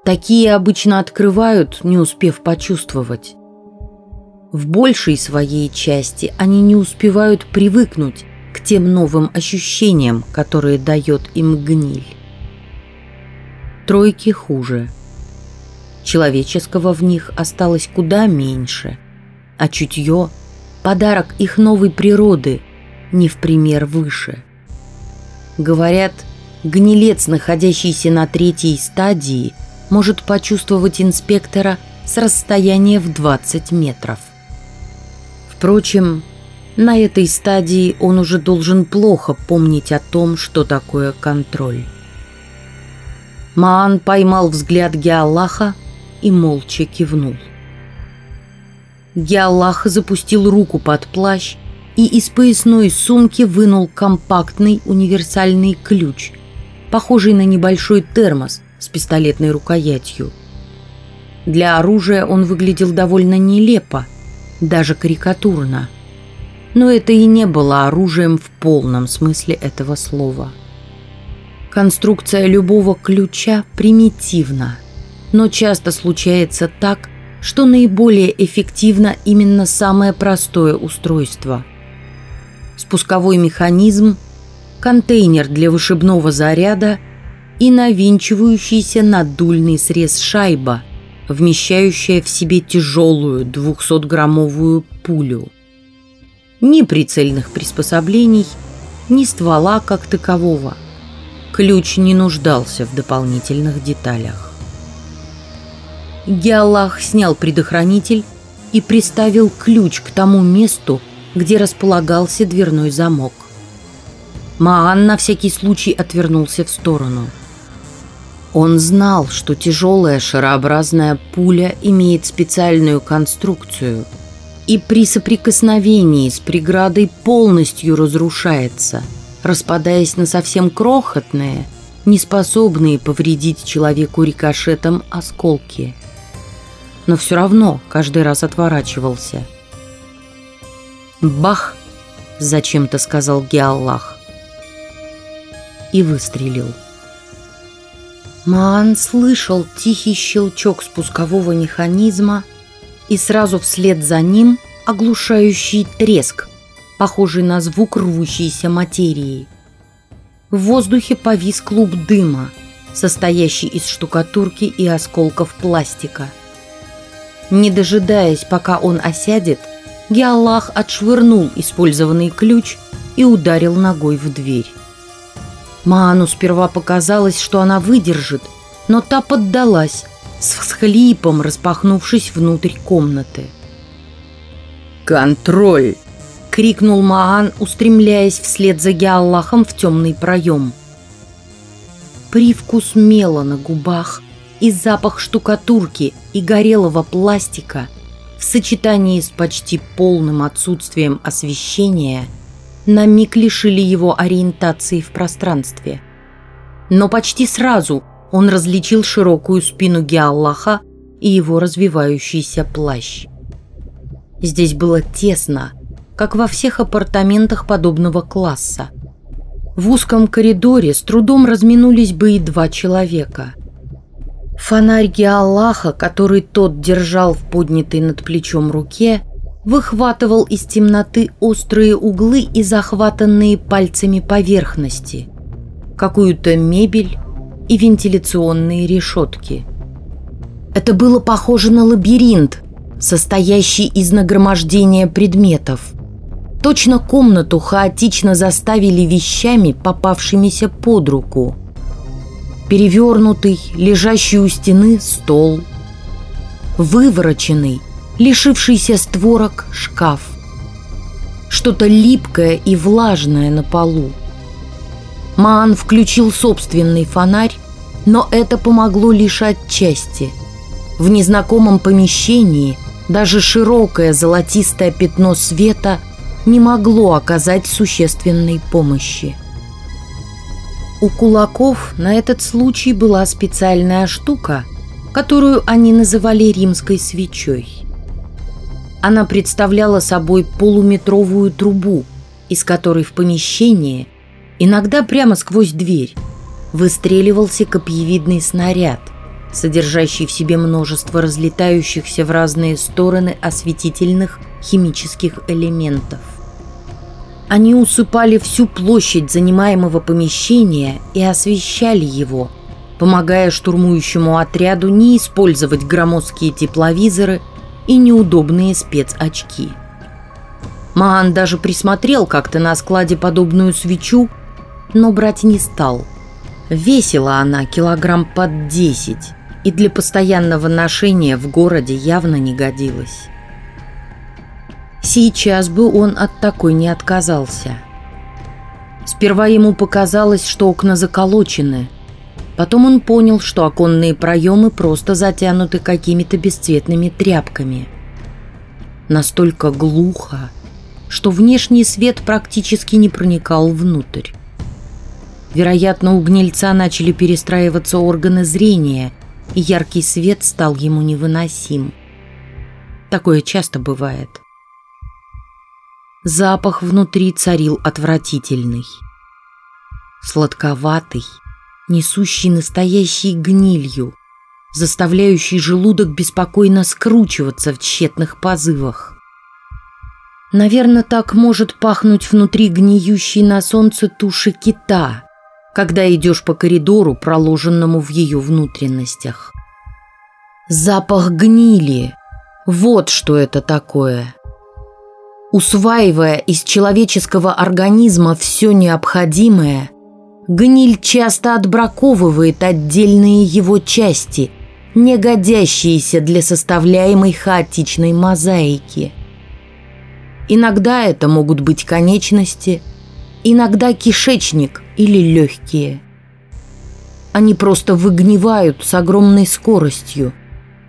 Такие обычно открывают, не успев почувствовать. В большей своей части они не успевают привыкнуть к тем новым ощущениям, которые дает им гниль. Тройки хуже. Человеческого в них осталось куда меньше, а чутье – подарок их новой природы, не в пример выше. Говорят, гнилец, находящийся на третьей стадии, может почувствовать инспектора с расстояния в 20 метров. Впрочем, на этой стадии он уже должен плохо помнить о том, что такое контроль. Маан поймал взгляд Геаллаха и молча кивнул. Геаллах запустил руку под плащ и из поясной сумки вынул компактный универсальный ключ, похожий на небольшой термос с пистолетной рукоятью. Для оружия он выглядел довольно нелепо, даже карикатурно – но это и не было оружием в полном смысле этого слова. Конструкция любого ключа примитивна, но часто случается так, что наиболее эффективно именно самое простое устройство. Спусковой механизм, контейнер для вышибного заряда и навинчивающийся надульный срез шайба, вмещающая в себе тяжелую 200-граммовую пулю – ни прицельных приспособлений, ни ствола как такового. Ключ не нуждался в дополнительных деталях. Геаллах снял предохранитель и приставил ключ к тому месту, где располагался дверной замок. Маан на всякий случай отвернулся в сторону. Он знал, что тяжелая шарообразная пуля имеет специальную конструкцию – и при соприкосновении с преградой полностью разрушается, распадаясь на совсем крохотные, неспособные повредить человеку рикошетом осколки. Но все равно каждый раз отворачивался. «Бах!» – зачем-то сказал Геаллах. И выстрелил. Маан слышал тихий щелчок спускового механизма – и сразу вслед за ним оглушающий треск, похожий на звук рвущейся материи. В воздухе повис клуб дыма, состоящий из штукатурки и осколков пластика. Не дожидаясь, пока он осядет, Геаллах отшвырнул использованный ключ и ударил ногой в дверь. Маану сперва показалось, что она выдержит, но та поддалась, с всхлипом распахнувшись внутрь комнаты. «Контроль!» — крикнул Маан, устремляясь вслед за Геаллахом в темный проем. Привкус мела на губах и запах штукатурки и горелого пластика в сочетании с почти полным отсутствием освещения на миг лишили его ориентации в пространстве. Но почти сразу он различил широкую спину Геаллаха и его развивающийся плащ. Здесь было тесно, как во всех апартаментах подобного класса. В узком коридоре с трудом разминулись бы и два человека. Фонарь Геаллаха, который тот держал в поднятой над плечом руке, выхватывал из темноты острые углы и захватанные пальцами поверхности, какую-то мебель, и вентиляционные решетки. Это было похоже на лабиринт, состоящий из нагромождения предметов. Точно комнату хаотично заставили вещами, попавшимися под руку. Перевернутый, лежащий у стены стол. Вывороченный, лишившийся створок шкаф. Что-то липкое и влажное на полу. Маан включил собственный фонарь, но это помогло лишь отчасти. В незнакомом помещении даже широкое золотистое пятно света не могло оказать существенной помощи. У кулаков на этот случай была специальная штука, которую они называли римской свечой. Она представляла собой полуметровую трубу, из которой в помещение, иногда прямо сквозь дверь, выстреливался копьевидный снаряд, содержащий в себе множество разлетающихся в разные стороны осветительных химических элементов. Они усыпали всю площадь занимаемого помещения и освещали его, помогая штурмующему отряду не использовать громоздкие тепловизоры и неудобные спецочки. Маан даже присмотрел как-то на складе подобную свечу, но брать не стал. Весила она килограмм под десять и для постоянного ношения в городе явно не годилась. Сейчас бы он от такой не отказался. Сперва ему показалось, что окна заколочены. Потом он понял, что оконные проемы просто затянуты какими-то бесцветными тряпками. Настолько глухо, что внешний свет практически не проникал внутрь. Вероятно, у гнильца начали перестраиваться органы зрения, и яркий свет стал ему невыносим. Такое часто бывает. Запах внутри царил отвратительный. Сладковатый, несущий настоящей гнилью, заставляющий желудок беспокойно скручиваться в тщетных позывах. Наверное, так может пахнуть внутри гниющей на солнце туши кита, когда идешь по коридору, проложенному в ее внутренностях. Запах гнили. Вот что это такое. Усваивая из человеческого организма все необходимое, гниль часто отбраковывает отдельные его части, не годящиеся для составляемой хаотичной мозаики. Иногда это могут быть конечности, иногда кишечник или легкие. Они просто выгнивают с огромной скоростью,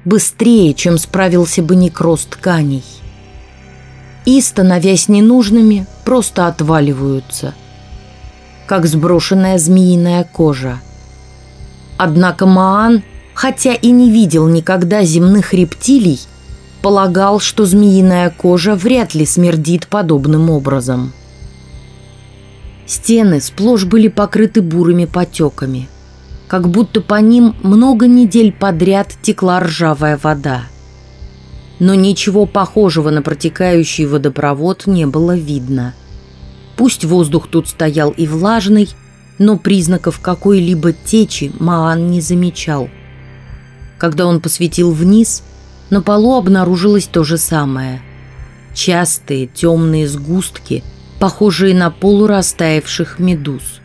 быстрее, чем справился бы некроз тканей и, становясь ненужными, просто отваливаются, как сброшенная змеиная кожа. Однако Маан, хотя и не видел никогда земных рептилий, полагал, что змеиная кожа вряд ли смердит подобным образом. Стены сплошь были покрыты бурыми потеками, как будто по ним много недель подряд текла ржавая вода но ничего похожего на протекающий водопровод не было видно. Пусть воздух тут стоял и влажный, но признаков какой-либо течи Маан не замечал. Когда он посветил вниз, на полу обнаружилось то же самое. Частые темные сгустки, похожие на полурастаявших медуз.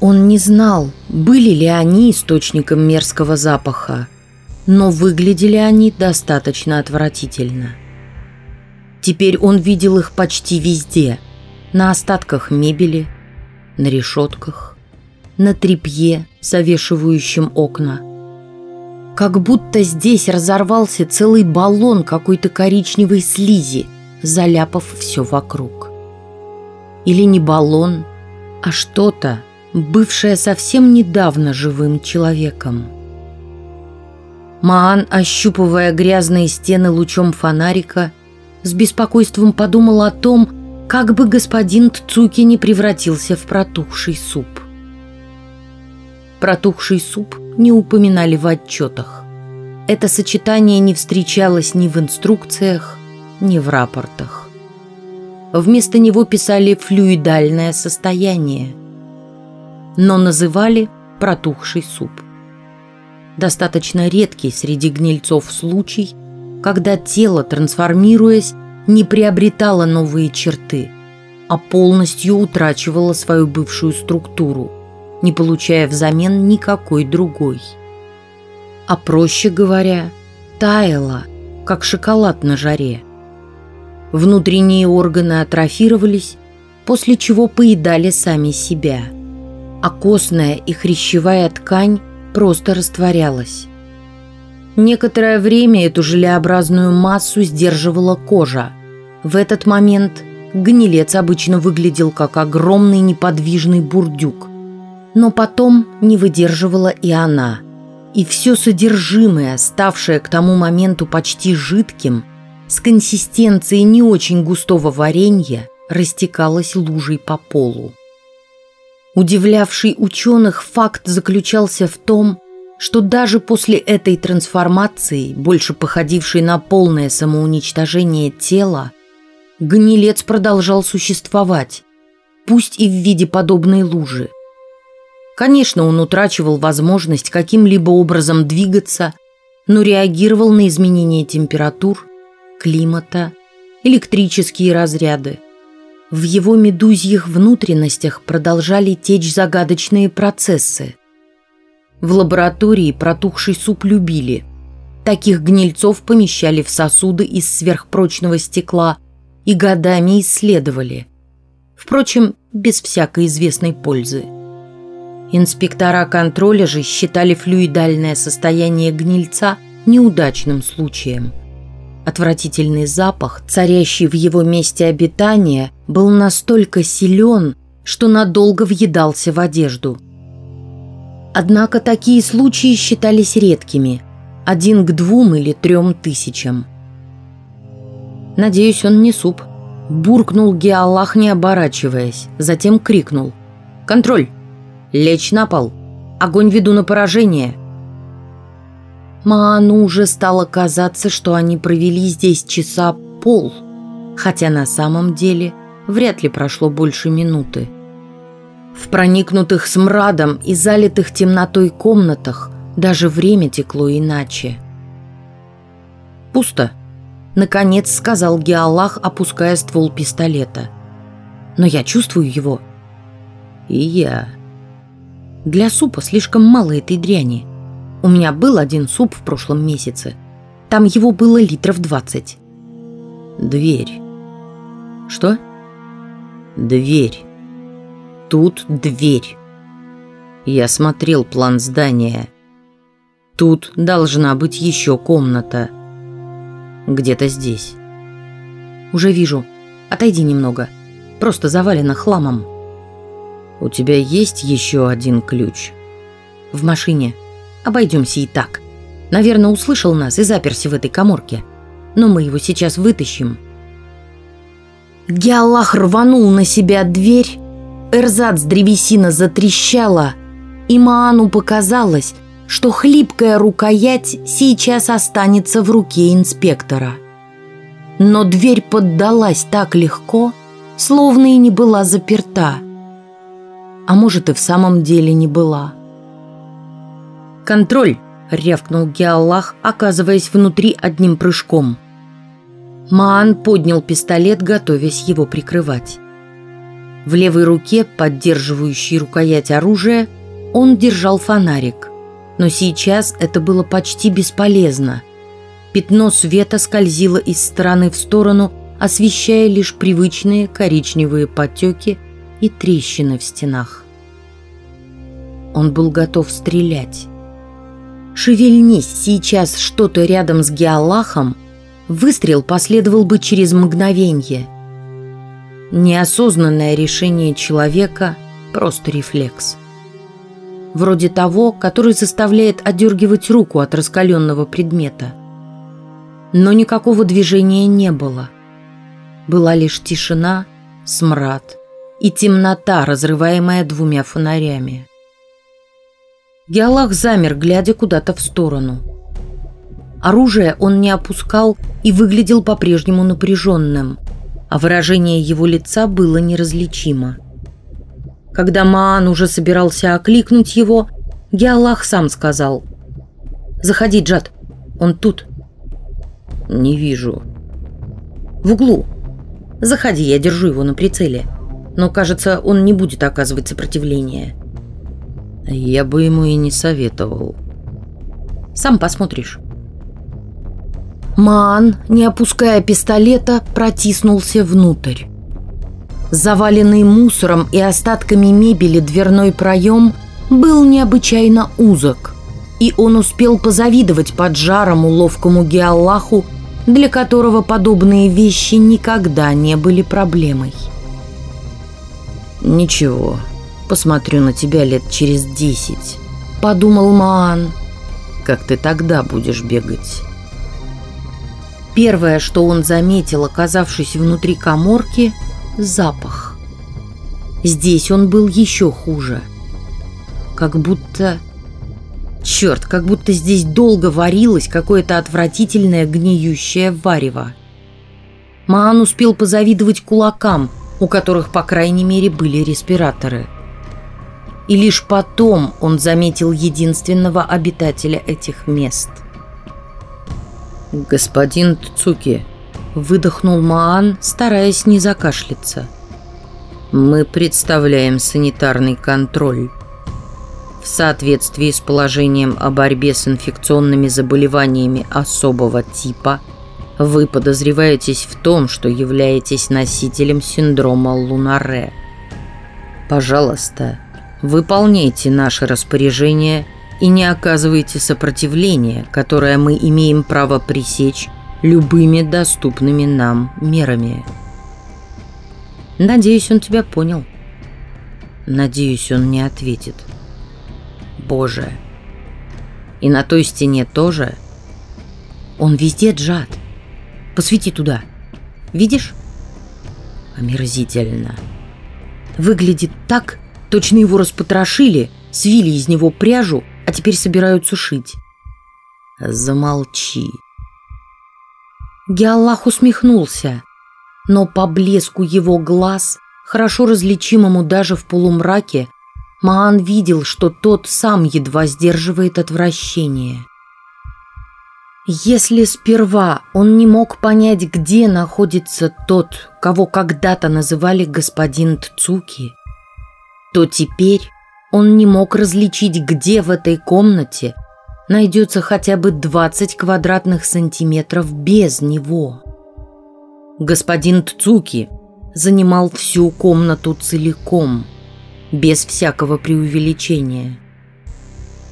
Он не знал, были ли они источником мерзкого запаха, но выглядели они достаточно отвратительно. Теперь он видел их почти везде. На остатках мебели, на решетках, на тряпье, завешивающем окна. Как будто здесь разорвался целый баллон какой-то коричневой слизи, заляпав все вокруг. Или не баллон, а что-то, бывшее совсем недавно живым человеком. Маан, ощупывая грязные стены лучом фонарика, с беспокойством подумал о том, как бы господин Тцуки не превратился в протухший суп. Протухший суп не упоминали в отчетах. Это сочетание не встречалось ни в инструкциях, ни в рапортах. Вместо него писали «флюидальное состояние», но называли «протухший суп» достаточно редкий среди гнильцов случай, когда тело, трансформируясь, не приобретало новые черты, а полностью утрачивало свою бывшую структуру, не получая взамен никакой другой. А проще говоря, таяло, как шоколад на жаре. Внутренние органы атрофировались, после чего поедали сами себя, а костная и хрящевая ткань просто растворялась. Некоторое время эту желеобразную массу сдерживала кожа. В этот момент гнилец обычно выглядел как огромный неподвижный бурдюк. Но потом не выдерживала и она. И все содержимое, ставшее к тому моменту почти жидким, с консистенцией не очень густого варенья, растекалось лужей по полу. Удивлявший ученых факт заключался в том, что даже после этой трансформации, больше походившей на полное самоуничтожение тела, гнилец продолжал существовать, пусть и в виде подобной лужи. Конечно, он утрачивал возможность каким-либо образом двигаться, но реагировал на изменения температур, климата, электрические разряды. В его медузьих внутренностях продолжали течь загадочные процессы – в лаборатории протухший суп любили. Таких гнильцов помещали в сосуды из сверхпрочного стекла и годами исследовали. Впрочем, без всякой известной пользы. Инспектора контроля же считали флюидальное состояние гнильца неудачным случаем. Отвратительный запах, царящий в его месте обитания, был настолько силен, что надолго въедался в одежду – Однако такие случаи считались редкими – один к двум или трем тысячам. «Надеюсь, он не суп», – буркнул Геаллах, не оборачиваясь, затем крикнул. «Контроль! Лечь на пол! Огонь веду на поражение!» Маану уже стало казаться, что они провели здесь часа пол, хотя на самом деле вряд ли прошло больше минуты. В проникнутых смрадом и залитых темнотой комнатах даже время текло иначе. «Пусто», — наконец сказал Геаллах, опуская ствол пистолета. «Но я чувствую его». «И я». «Для супа слишком мало этой дряни. У меня был один суп в прошлом месяце. Там его было литров двадцать». «Дверь». «Что?» «Дверь». Тут дверь. Я смотрел план здания. Тут должна быть еще комната. Где-то здесь. Уже вижу. Отойди немного. Просто завалено хламом. У тебя есть еще один ключ? В машине. Обойдемся и так. Наверное, услышал нас и заперся в этой коморке. Но мы его сейчас вытащим. Геаллах рванул на себя дверь, Эрзац древесина затрещала, и Маану показалось, что хлипкая рукоять сейчас останется в руке инспектора. Но дверь поддалась так легко, словно и не была заперта. А может, и в самом деле не была. «Контроль!» — рявкнул Геаллах, оказываясь внутри одним прыжком. Маан поднял пистолет, готовясь его прикрывать. В левой руке, поддерживающей рукоять оружия, он держал фонарик. Но сейчас это было почти бесполезно. Пятно света скользило из стороны в сторону, освещая лишь привычные коричневые потеки и трещины в стенах. Он был готов стрелять. Шевельнись сейчас что-то рядом с Геаллахом, выстрел последовал бы через мгновение – Неосознанное решение человека – просто рефлекс. Вроде того, который заставляет одергивать руку от раскаленного предмета. Но никакого движения не было. Была лишь тишина, смрад и темнота, разрываемая двумя фонарями. Геолах замер, глядя куда-то в сторону. Оружие он не опускал и выглядел по-прежнему напряженным – а выражение его лица было неразличимо. Когда Маан уже собирался окликнуть его, Геаллах сам сказал «Заходи, Джад, он тут». «Не вижу». «В углу. Заходи, я держу его на прицеле. Но, кажется, он не будет оказывать сопротивление». «Я бы ему и не советовал». «Сам посмотришь». Маан, не опуская пистолета, протиснулся внутрь. Заваленный мусором и остатками мебели дверной проем был необычайно узок, и он успел позавидовать поджарому ловкому Геаллаху, для которого подобные вещи никогда не были проблемой. «Ничего, посмотрю на тебя лет через десять», — подумал Маан. «Как ты тогда будешь бегать?» Первое, что он заметил, оказавшись внутри коморки – запах. Здесь он был еще хуже. Как будто... Черт, как будто здесь долго варилось какое-то отвратительное гниющее варево. Маан успел позавидовать кулакам, у которых, по крайней мере, были респираторы. И лишь потом он заметил единственного обитателя этих мест – «Господин Цуки», — выдохнул Маан, стараясь не закашляться. «Мы представляем санитарный контроль. В соответствии с положением о борьбе с инфекционными заболеваниями особого типа, вы подозреваетесь в том, что являетесь носителем синдрома Лунаре. Пожалуйста, выполняйте наши распоряжения и не оказывайте сопротивления, которое мы имеем право пресечь любыми доступными нам мерами. Надеюсь, он тебя понял. Надеюсь, он не ответит. Боже. И на той стене тоже? Он везде джад. Посвети туда. Видишь? Омерзительно. Выглядит так, точно его распотрошили, свили из него пряжу а теперь собираются шить. Замолчи. Геаллах усмехнулся, но по блеску его глаз, хорошо различимому даже в полумраке, Маан видел, что тот сам едва сдерживает отвращение. Если сперва он не мог понять, где находится тот, кого когда-то называли господин Тцуки, то теперь он не мог различить, где в этой комнате найдется хотя бы 20 квадратных сантиметров без него. Господин Тцуки занимал всю комнату целиком, без всякого преувеличения.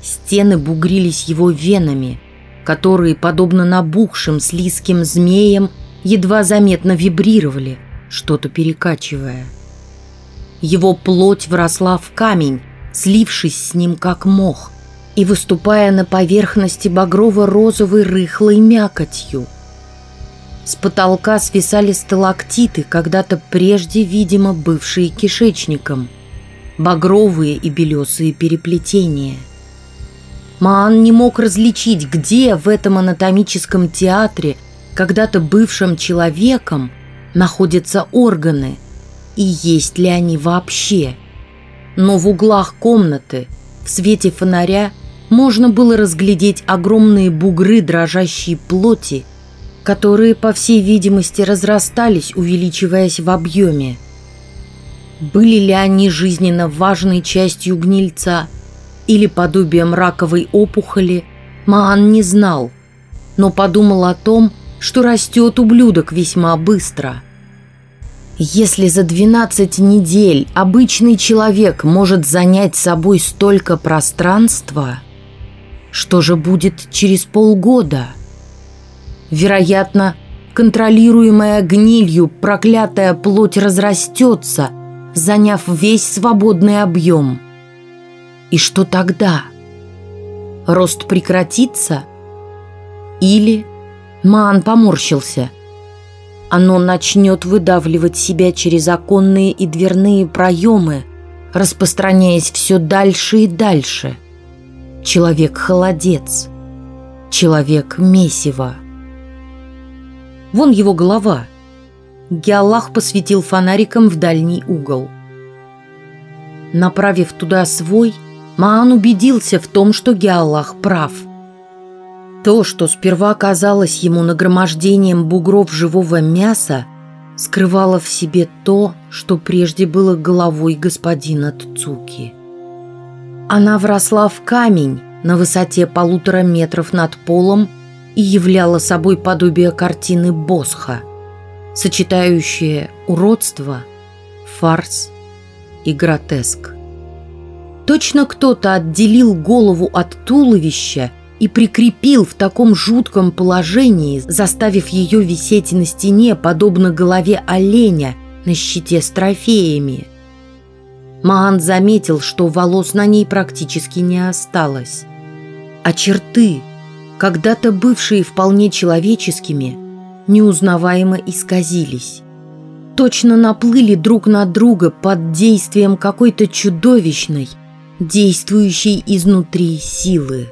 Стены бугрились его венами, которые, подобно набухшим слизким змеям, едва заметно вибрировали, что-то перекачивая. Его плоть вросла в камень, слившись с ним как мох и выступая на поверхности багрово-розовой рыхлой мякотью. С потолка свисали сталактиты, когда-то прежде, видимо, бывшие кишечником, багровые и белесые переплетения. Маан не мог различить, где в этом анатомическом театре, когда-то бывшим человеком, находятся органы и есть ли они вообще – но в углах комнаты, в свете фонаря, можно было разглядеть огромные бугры дрожащей плоти, которые, по всей видимости, разрастались, увеличиваясь в объеме. Были ли они жизненно важной частью гнильца или подобием раковой опухоли, Маан не знал, но подумал о том, что растет ублюдок весьма быстро – если за 12 недель обычный человек может занять собой столько пространства, что же будет через полгода? Вероятно, контролируемая гнилью проклятая плоть разрастется, заняв весь свободный объем. И что тогда? Рост прекратится? Или... Маан поморщился – оно начнет выдавливать себя через оконные и дверные проемы, распространяясь все дальше и дальше. Человек-холодец. Человек-месиво. Вон его голова. Геаллах посветил фонариком в дальний угол. Направив туда свой, Маан убедился в том, что Геаллах прав – то, что сперва казалось ему нагромождением бугров живого мяса, скрывало в себе то, что прежде было головой господина Тцуки. Она вросла в камень на высоте полутора метров над полом и являла собой подобие картины Босха, сочетающее уродство, фарс и гротеск. Точно кто-то отделил голову от туловища – и прикрепил в таком жутком положении, заставив ее висеть на стене, подобно голове оленя на щите с трофеями. Маан заметил, что волос на ней практически не осталось. А черты, когда-то бывшие вполне человеческими, неузнаваемо исказились. Точно наплыли друг на друга под действием какой-то чудовищной, действующей изнутри силы.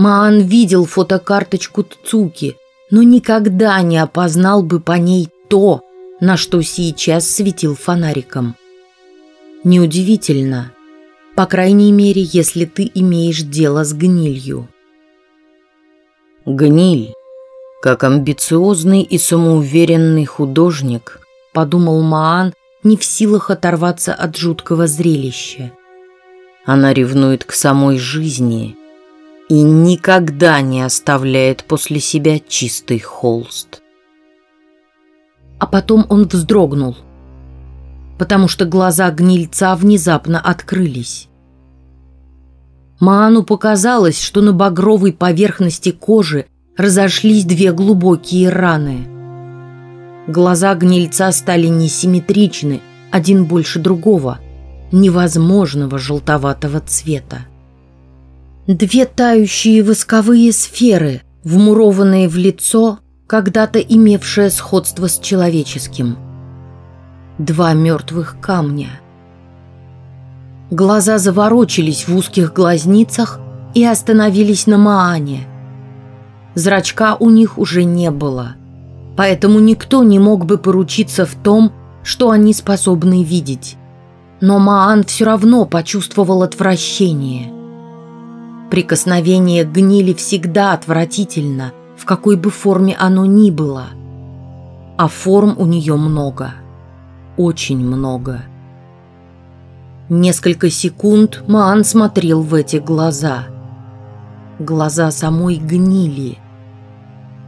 Маан видел фотокарточку Цуки, но никогда не опознал бы по ней то, на что сейчас светил фонариком. Неудивительно, по крайней мере, если ты имеешь дело с гнилью. Гниль, как амбициозный и самоуверенный художник, подумал Маан, не в силах оторваться от жуткого зрелища. Она ревнует к самой жизни и никогда не оставляет после себя чистый холст. А потом он вздрогнул, потому что глаза гнильца внезапно открылись. Маану показалось, что на багровой поверхности кожи разошлись две глубокие раны. Глаза гнильца стали несимметричны, один больше другого – невозможного желтоватого цвета. Две тающие восковые сферы, вмурованные в лицо, когда-то имевшее сходство с человеческим. Два мертвых камня. Глаза заворочились в узких глазницах и остановились на Маане. Зрачка у них уже не было, поэтому никто не мог бы поручиться в том, что они способны видеть но Маан все равно почувствовал отвращение. Прикосновение гнили всегда отвратительно, в какой бы форме оно ни было. А форм у нее много. Очень много. Несколько секунд Маан смотрел в эти глаза. Глаза самой гнили.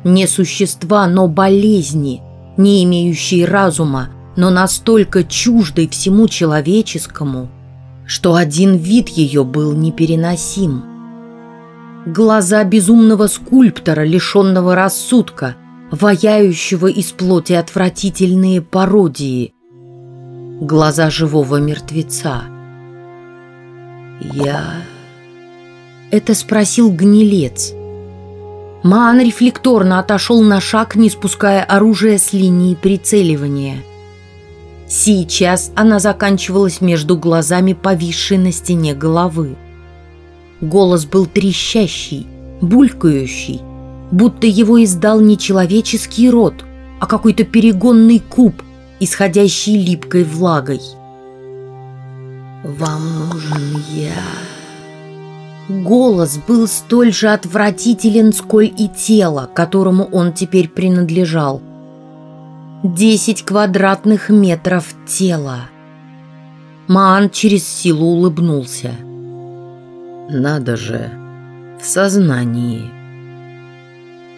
Не существа, но болезни, не имеющие разума, но настолько чуждой всему человеческому, что один вид ее был непереносим. Глаза безумного скульптора, лишенного рассудка, ваяющего из плоти отвратительные пародии. Глаза живого мертвеца. «Я...» Это спросил гнилец. Маан рефлекторно отошел на шаг, не спуская оружия с линии прицеливания – Сейчас она заканчивалась между глазами повисшей на стене головы. Голос был трещащий, булькающий, будто его издал не человеческий рот, а какой-то перегонный куб, исходящий липкой влагой. «Вам нужен я...» Голос был столь же отвратителен, сколь и тело, которому он теперь принадлежал – Десять квадратных метров тела. Маан через силу улыбнулся. Надо же, в сознании.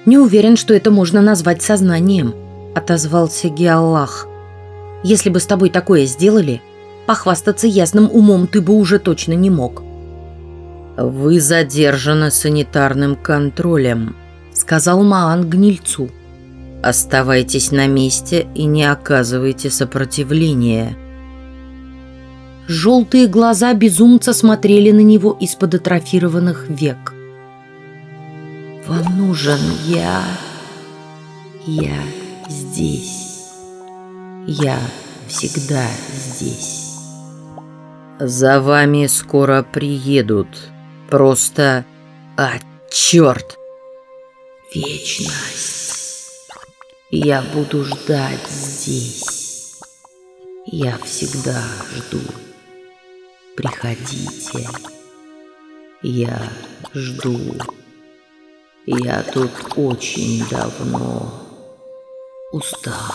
Не уверен, что это можно назвать сознанием, отозвался Геаллах. Если бы с тобой такое сделали, похвастаться ясным умом ты бы уже точно не мог. Вы задержаны санитарным контролем, сказал Маан гнильцу. Оставайтесь на месте и не оказывайте сопротивления. Желтые глаза безумца смотрели на него из-под атрофированных век. «Вам нужен я... Я здесь. Я всегда здесь». «За вами скоро приедут. Просто... А, черт!» «Вечность». Я буду ждать здесь. Я всегда жду. Приходите. Я жду. Я тут очень давно устал.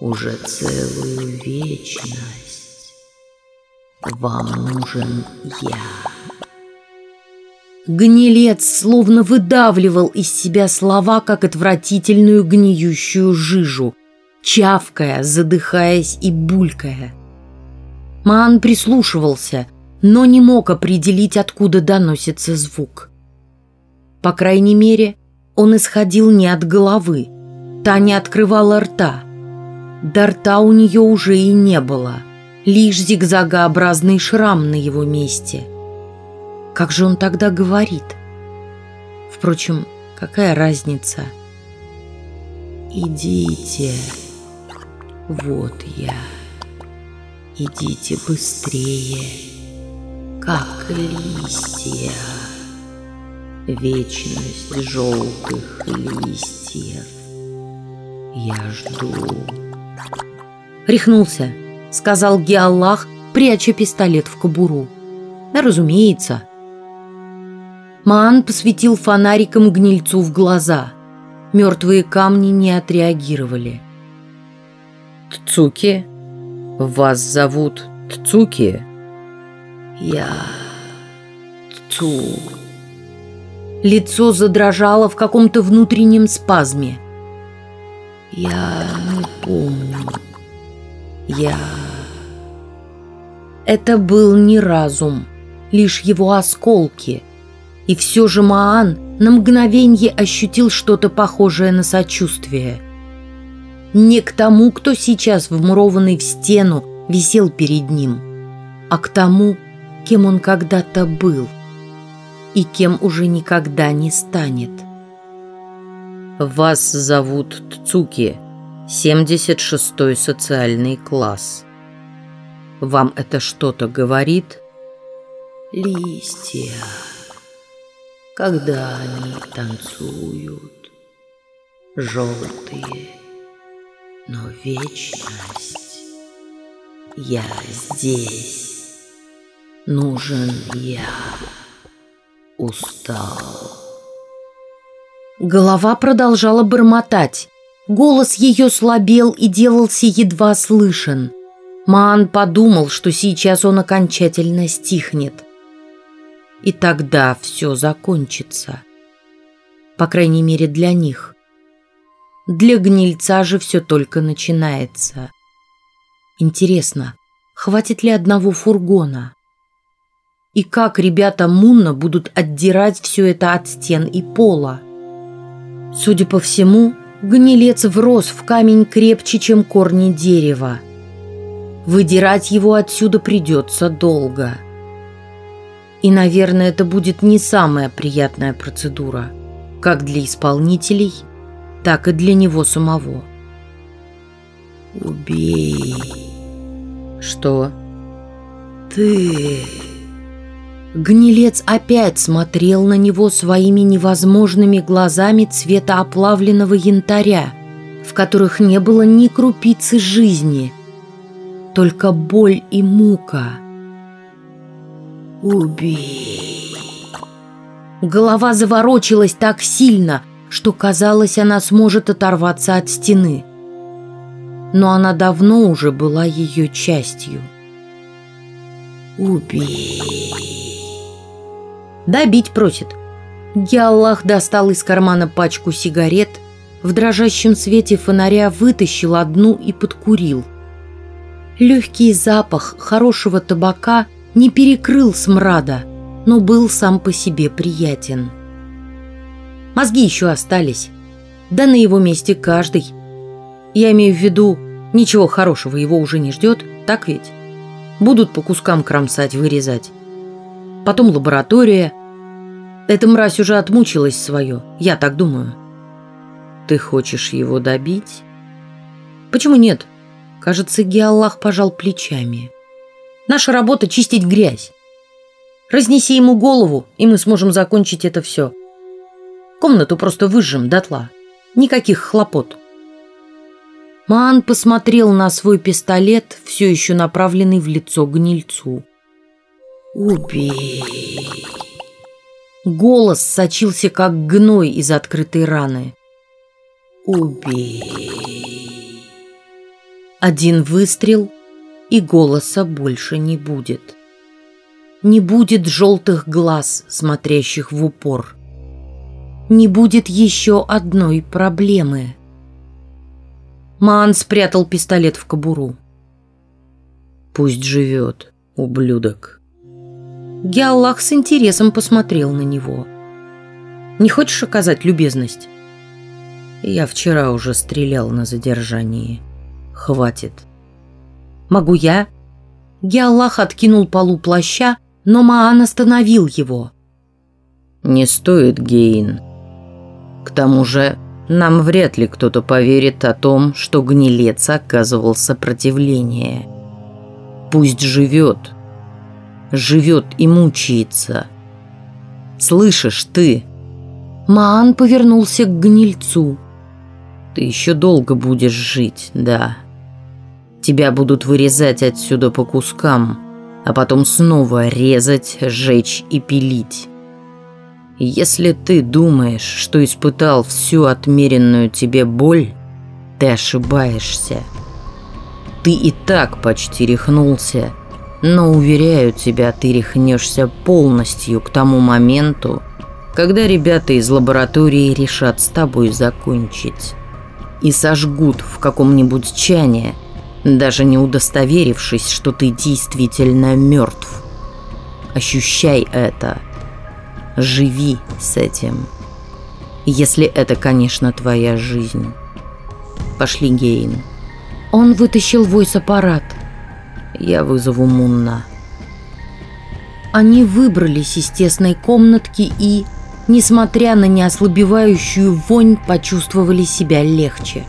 Уже целую вечность. Вам нужен я. Гнилец словно выдавливал из себя слова, как отвратительную гниющую жижу, чавкая, задыхаясь и булькая. Маан прислушивался, но не мог определить, откуда доносится звук. По крайней мере, он исходил не от головы. Та не открывала рта. До рта у нее уже и не было. Лишь зигзагообразный шрам на его месте. Как же он тогда говорит? Впрочем, какая разница? «Идите, вот я, идите быстрее, как листья» вечность желтых листьев. Я жду. Рехнулся, сказал Геаллах, пряча пистолет в кобуру. Разумеется. Маан посветил фонариком гнильцу в глаза. Мертвые камни не отреагировали. «Тцуки? Вас зовут Тцуки?» «Я Тцу...» Лицо задрожало в каком-то внутреннем спазме. «Я не помню. Я...» Это был не разум, лишь его осколки. И все же Маан на мгновенье ощутил что-то похожее на сочувствие. Не к тому, кто сейчас, вмурованный в стену, висел перед ним, а к тому, кем он когда-то был – и кем уже никогда не станет. Вас зовут Цуки, 76-й социальный класс. Вам это что-то говорит? Листья, когда они танцуют, желтые, но вечность. Я здесь, нужен я устал. Голова продолжала бормотать. Голос ее слабел и делался едва слышен. Маан подумал, что сейчас он окончательно стихнет. И тогда все закончится. По крайней мере, для них. Для гнильца же все только начинается. Интересно, хватит ли одного фургона? И как ребята Мунна будут отдирать все это от стен и пола? Судя по всему, гнилец врос в камень крепче, чем корни дерева. Выдирать его отсюда придется долго. И, наверное, это будет не самая приятная процедура, как для исполнителей, так и для него самого. «Убей!» «Что?» «Ты...» Гнилец опять смотрел на него своими невозможными глазами цвета оплавленного янтаря, в которых не было ни крупицы жизни, только боль и мука. «Убей!» Голова заворочилась так сильно, что казалось, она сможет оторваться от стены. Но она давно уже была ее частью. «Убей!» Добить просит. Геаллах достал из кармана пачку сигарет, в дрожащем свете фонаря вытащил одну и подкурил. Легкий запах хорошего табака не перекрыл смрада, но был сам по себе приятен. Мозги еще остались. Да на его месте каждый. Я имею в виду, ничего хорошего его уже не ждет, так ведь? Будут по кускам кромсать, вырезать. Потом лаборатория, эта мразь уже отмучилась свое, я так думаю. Ты хочешь его добить? Почему нет? Кажется, Геаллах пожал плечами. Наша работа — чистить грязь. Разнеси ему голову, и мы сможем закончить это все. Комнату просто выжжем дотла. Никаких хлопот. Маан посмотрел на свой пистолет, все еще направленный в лицо гнильцу. «Убей!» Голос сочился, как гной из открытой раны. «Убей!» Один выстрел, и голоса больше не будет. Не будет желтых глаз, смотрящих в упор. Не будет еще одной проблемы. Маан спрятал пистолет в кобуру. «Пусть живет, ублюдок». Геаллах с интересом посмотрел на него. Не хочешь оказать любезность?» «Я вчера уже стрелял на задержании. Хватит». «Могу я?» Геаллах откинул полу плаща, но Маан остановил его. «Не стоит, Гейн. К тому же нам вряд ли кто-то поверит о том, что гнилец оказывал сопротивление. Пусть живет. Живет и мучается. Слышишь ты?» Маан повернулся к гнильцу. «Ты еще долго будешь жить, да. Тебя будут вырезать отсюда по кускам, а потом снова резать, жечь и пилить. Если ты думаешь, что испытал всю отмеренную тебе боль, ты ошибаешься. Ты и так почти рехнулся, но, уверяю тебя, ты рехнешься полностью к тому моменту, когда ребята из лаборатории решат с тобой закончить. И сожгут в каком-нибудь чане, даже не удостоверившись, что ты действительно мертв. Ощущай это – Живи с этим. Если это, конечно, твоя жизнь. Пошли, Гейн. Он вытащил войс-аппарат. Я вызову Мунна. Они выбрались из тесной комнатки и, несмотря на неослабевающую вонь, почувствовали себя легче.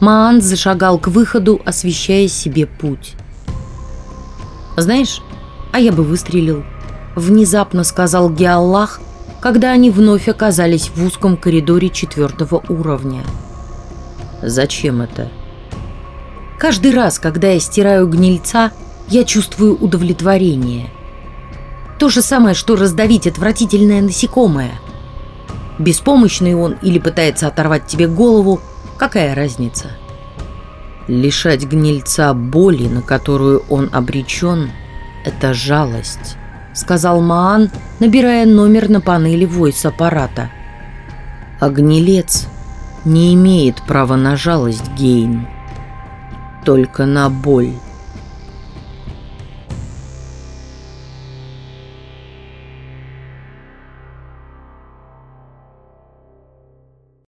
Маан зашагал к выходу, освещая себе путь. «Знаешь, а я бы выстрелил», внезапно сказал Геаллах, когда они вновь оказались в узком коридоре четвертого уровня. «Зачем это?» «Каждый раз, когда я стираю гнильца, я чувствую удовлетворение. То же самое, что раздавить отвратительное насекомое. Беспомощный он или пытается оторвать тебе голову, какая разница?» Лишать гнильца боли, на которую он обречен, это жалость сказал Маан, набирая номер на панели войс-аппарата. Огнелец не имеет права на жалость, Гейн. Только на боль.